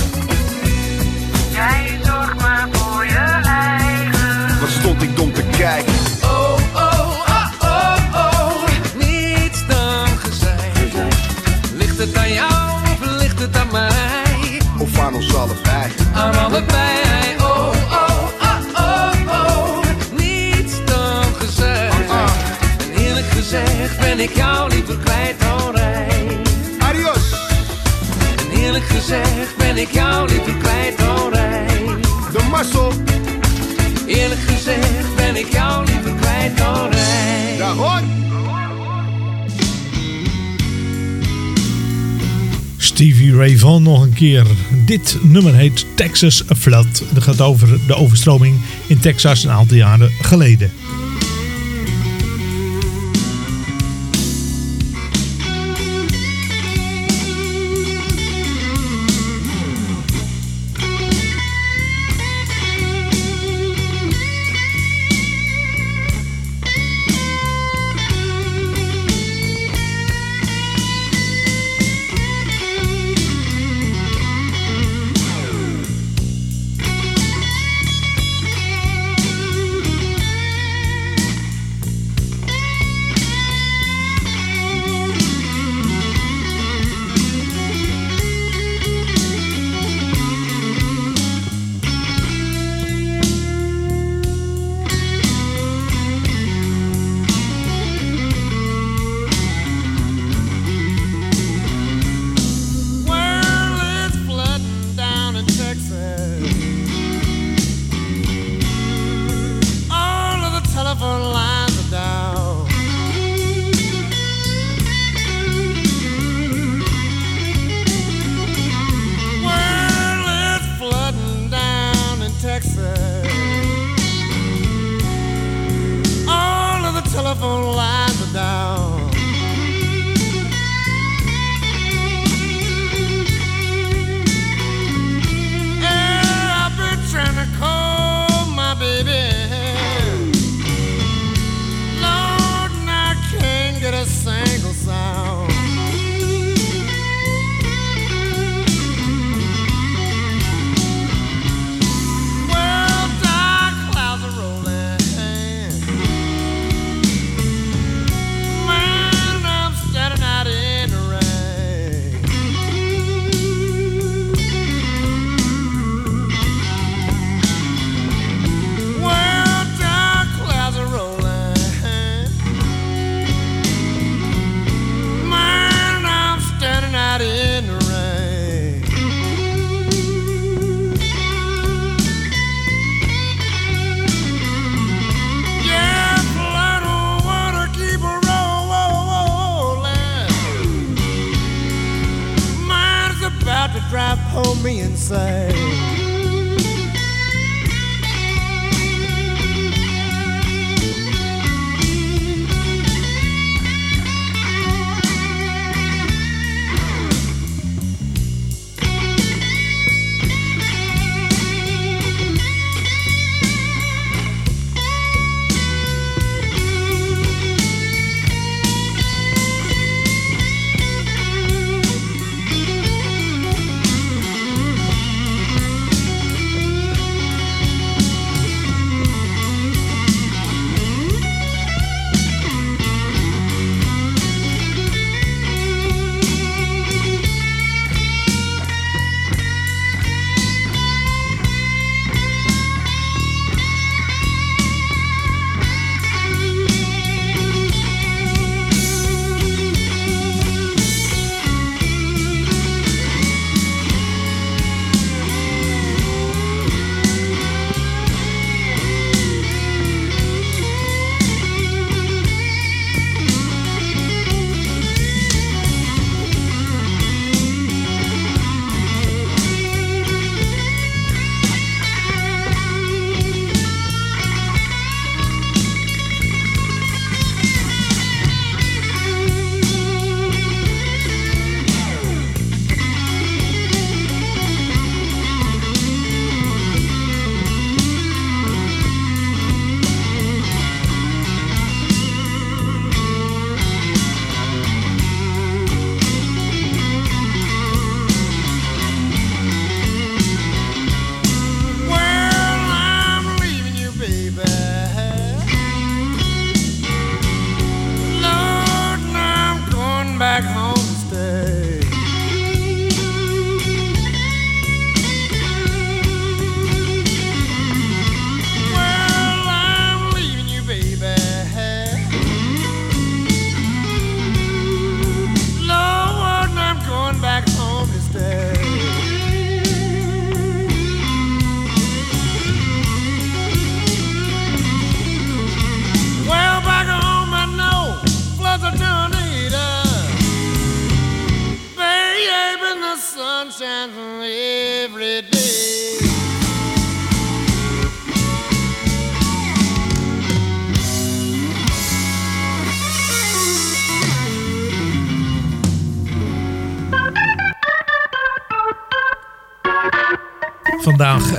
Stond ik dom te kijken? Oh, oh, ah, oh, oh. Niets dan gezegd. Ligt het aan jou of ligt het aan mij? Of aan ons allebei. Aan allebei. Oh, oh, ah, oh, oh. Niets dan gezegd. En eerlijk gezegd ben ik jou liever kwijt dan rij. Adios. En eerlijk gezegd ben ik jou liever kwijt dan rij. De mazzel. Eerlijk gezegd ben ik jou liever kwijt dan rij. Ja, hoor. Stevie Ray Vaughan nog een keer. Dit nummer heet Texas Flood. Dat gaat over de overstroming in Texas een aantal jaren geleden.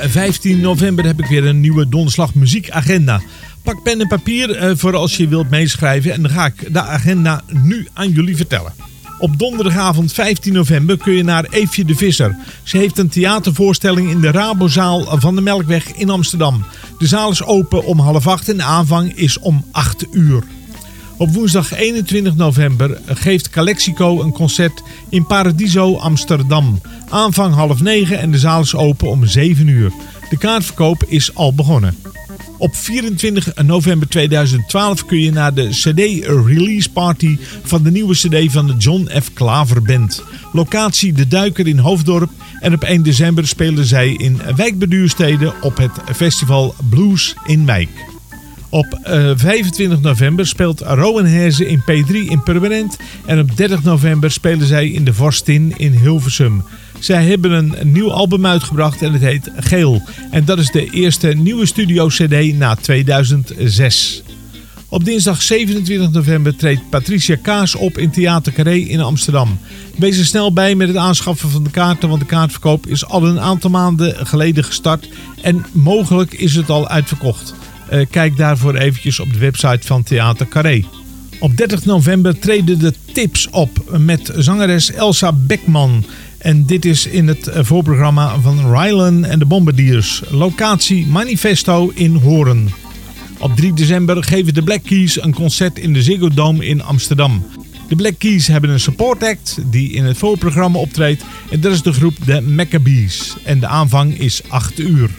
15 november heb ik weer een nieuwe donderslag muziekagenda. Pak pen en papier eh, voor als je wilt meeschrijven en dan ga ik de agenda nu aan jullie vertellen. Op donderdagavond 15 november kun je naar Eefje de Visser. Ze heeft een theatervoorstelling in de Rabozaal van de Melkweg in Amsterdam. De zaal is open om half acht en de aanvang is om 8 uur. Op woensdag 21 november geeft Calexico een concert in Paradiso Amsterdam. Aanvang half negen en de zaal is open om 7 uur. De kaartverkoop is al begonnen. Op 24 november 2012 kun je naar de CD-release party van de nieuwe CD van de John F. Klaver Band. Locatie De Duiker in Hoofddorp en op 1 december spelen zij in wijkbeduursteden op het festival Blues in Wijk. Op eh, 25 november speelt Rowan Herzen in P3 in Purmerend. En op 30 november spelen zij in de Vorstin in Hilversum. Zij hebben een nieuw album uitgebracht en het heet Geel. En dat is de eerste nieuwe studio-cd na 2006. Op dinsdag 27 november treedt Patricia Kaas op in Theater Carré in Amsterdam. Wees er snel bij met het aanschaffen van de kaarten, want de kaartverkoop is al een aantal maanden geleden gestart. En mogelijk is het al uitverkocht. Eh, kijk daarvoor eventjes op de website van Theater Carré. Op 30 november treden de Tips op met zangeres Elsa Beckman. En dit is in het eh, voorprogramma van Rylan en de Bombardiers. Locatie Manifesto in Horen. Op 3 december geven de Black Keys een concert in de Ziggo Dome in Amsterdam. De Black Keys hebben een support act die in het voorprogramma optreedt. En dat is de groep de Maccabees. En de aanvang is 8 uur.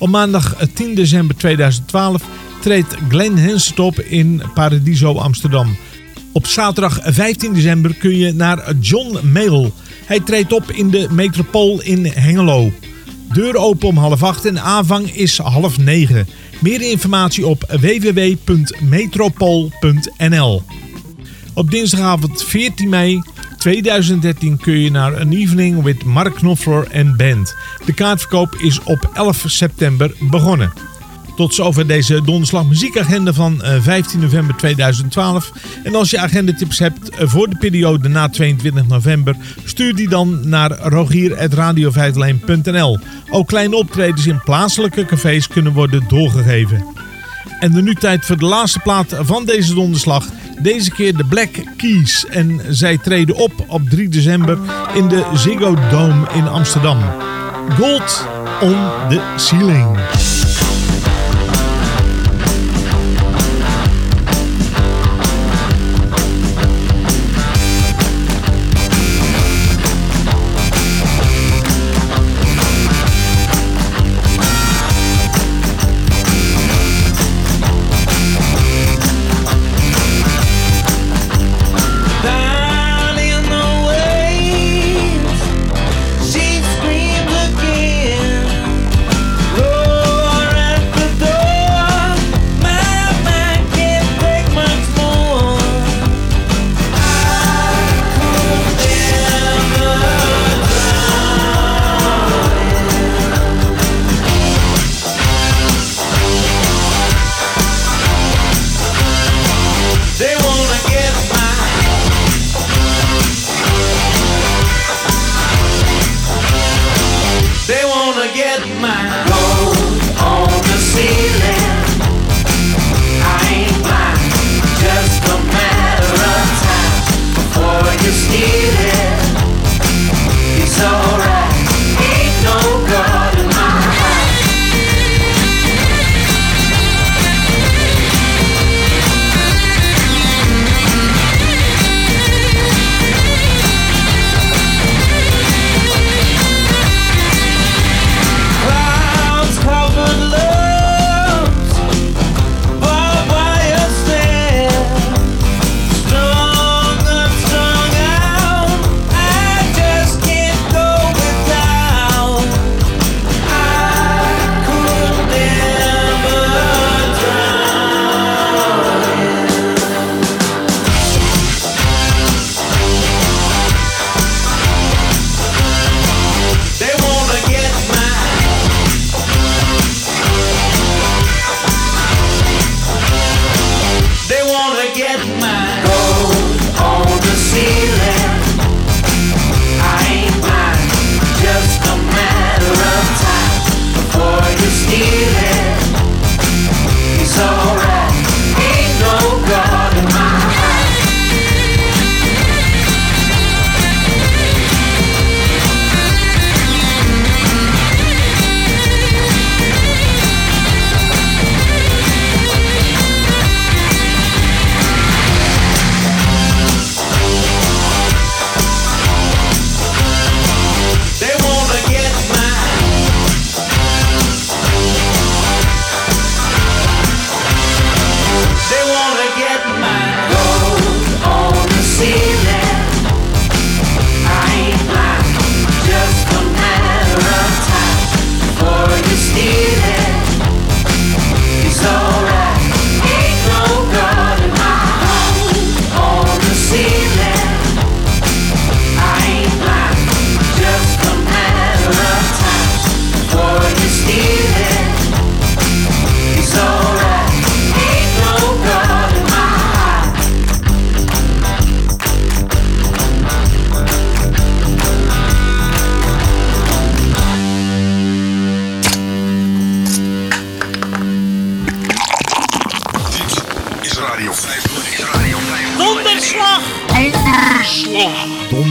Op maandag 10 december 2012 treedt Glenn Henset op in Paradiso Amsterdam. Op zaterdag 15 december kun je naar John Mail. Hij treedt op in de Metropool in Hengelo. Deur open om half acht en aanvang is half negen. Meer informatie op www.metropool.nl Op dinsdagavond 14 mei 2013 kun je naar An Evening with Mark Knopfler en Band. De kaartverkoop is op 11 september begonnen. Tot zover deze donderslag muziekagenda van eh, 15 november 2012. En als je agendatips hebt eh, voor de periode na 22 november, stuur die dan naar rogier.radio501.nl. Ook kleine optredens in plaatselijke cafés kunnen worden doorgegeven. En dan nu tijd voor de laatste plaat van deze donderslag. Deze keer de Black Keys. En zij treden op op 3 december in de Ziggo Dome in Amsterdam. Gold on the Ceiling.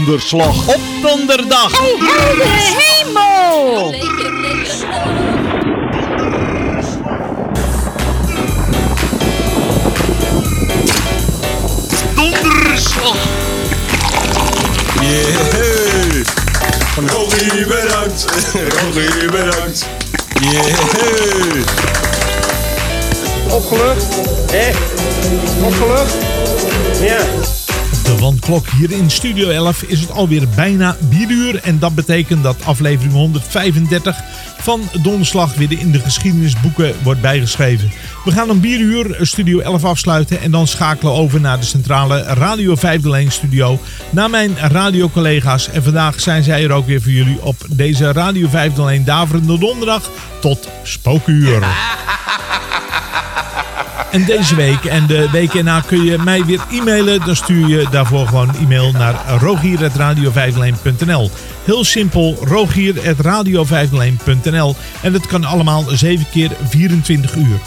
Donderslag. Op donderdag! Oh, heldere hemel! Donderslag! Yeah! Rogier bedankt! Rogier bedankt! Yeah! Opgelucht? Hé? Opgelucht? Ja. De wandklok hier in Studio 11 is het alweer bijna 4 uur. En dat betekent dat aflevering 135 van donderslag weer in de geschiedenisboeken wordt bijgeschreven. We gaan om 4 uur Studio 11 afsluiten en dan schakelen over naar de centrale Radio 501 studio. Naar mijn radiocollega's en vandaag zijn zij er ook weer voor jullie op deze Radio 501 Daverende Donderdag tot spookuur. En deze week en de week erna kun je mij weer e-mailen. Dan stuur je daarvoor gewoon een e-mail naar rogier.radio501.nl Heel simpel, rogier.radio501.nl En dat kan allemaal 7 keer 24 uur.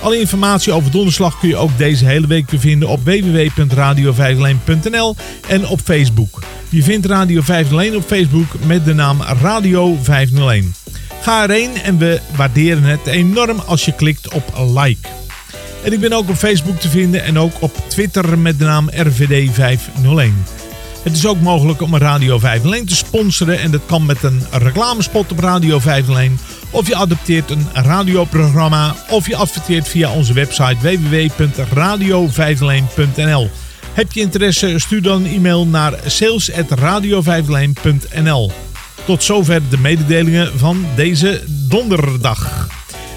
Alle informatie over donderslag kun je ook deze hele week weer vinden op www.radio501.nl en op Facebook. Je vindt Radio 501 op Facebook met de naam Radio 501. Ga erheen en we waarderen het enorm als je klikt op like. En ik ben ook op Facebook te vinden en ook op Twitter met de naam RVD501. Het is ook mogelijk om Radio 501 te sponsoren en dat kan met een reclamespot op Radio 501. Of je adopteert een radioprogramma of je adverteert via onze website www.radio501.nl. Heb je interesse, stuur dan een e-mail naar sales.radio501.nl. Tot zover de mededelingen van deze donderdag.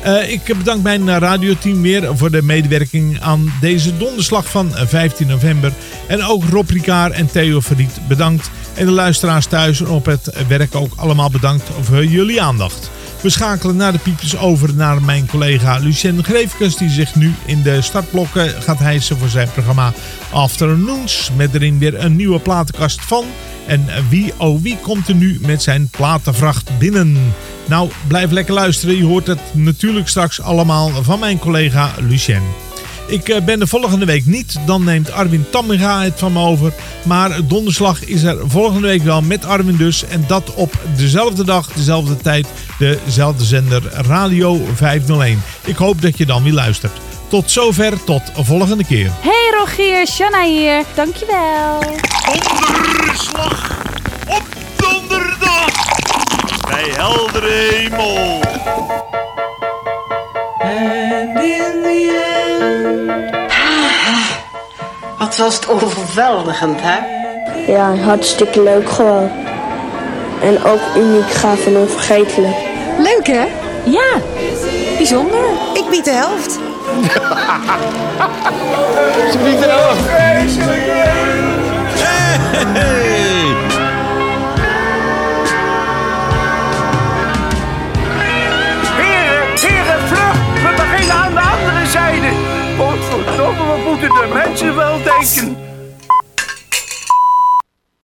Uh, ik bedank mijn radioteam weer voor de medewerking aan deze donderslag van 15 november. En ook Rob Ricard en Theo Verriet bedankt. En de luisteraars thuis op het werk ook allemaal bedankt voor jullie aandacht. We schakelen naar de piepjes over naar mijn collega Lucien Greefkes... die zich nu in de startblokken gaat hijsen voor zijn programma Afternoons... met erin weer een nieuwe platenkast van... En wie oh wie komt er nu met zijn platenvracht binnen? Nou, blijf lekker luisteren. Je hoort het natuurlijk straks allemaal van mijn collega Lucien. Ik eh, ben de volgende week niet. Dan neemt Arwin Tamminga het van me over. Maar donderslag is er volgende week wel met Arwin dus. En dat op dezelfde dag, dezelfde tijd, dezelfde zender Radio 501. Ik hoop dat je dan weer luistert. Tot zover, tot volgende keer. Hey Rogier, Shanna hier. Dankjewel. Donderslag op donderdag bij heldere hemel. And in the end. Wat was het overweldigend, hè? Ja, hartstikke leuk gewoon. En ook uniek, gaaf en onvergetelijk. Leuk hè? Ja, bijzonder. Ik bied de helft. Ze biedt de helft. Hey. Heren, heren, vlug! We beginnen aan de andere zijde. Godverdomme, wat moeten de mensen wel denken?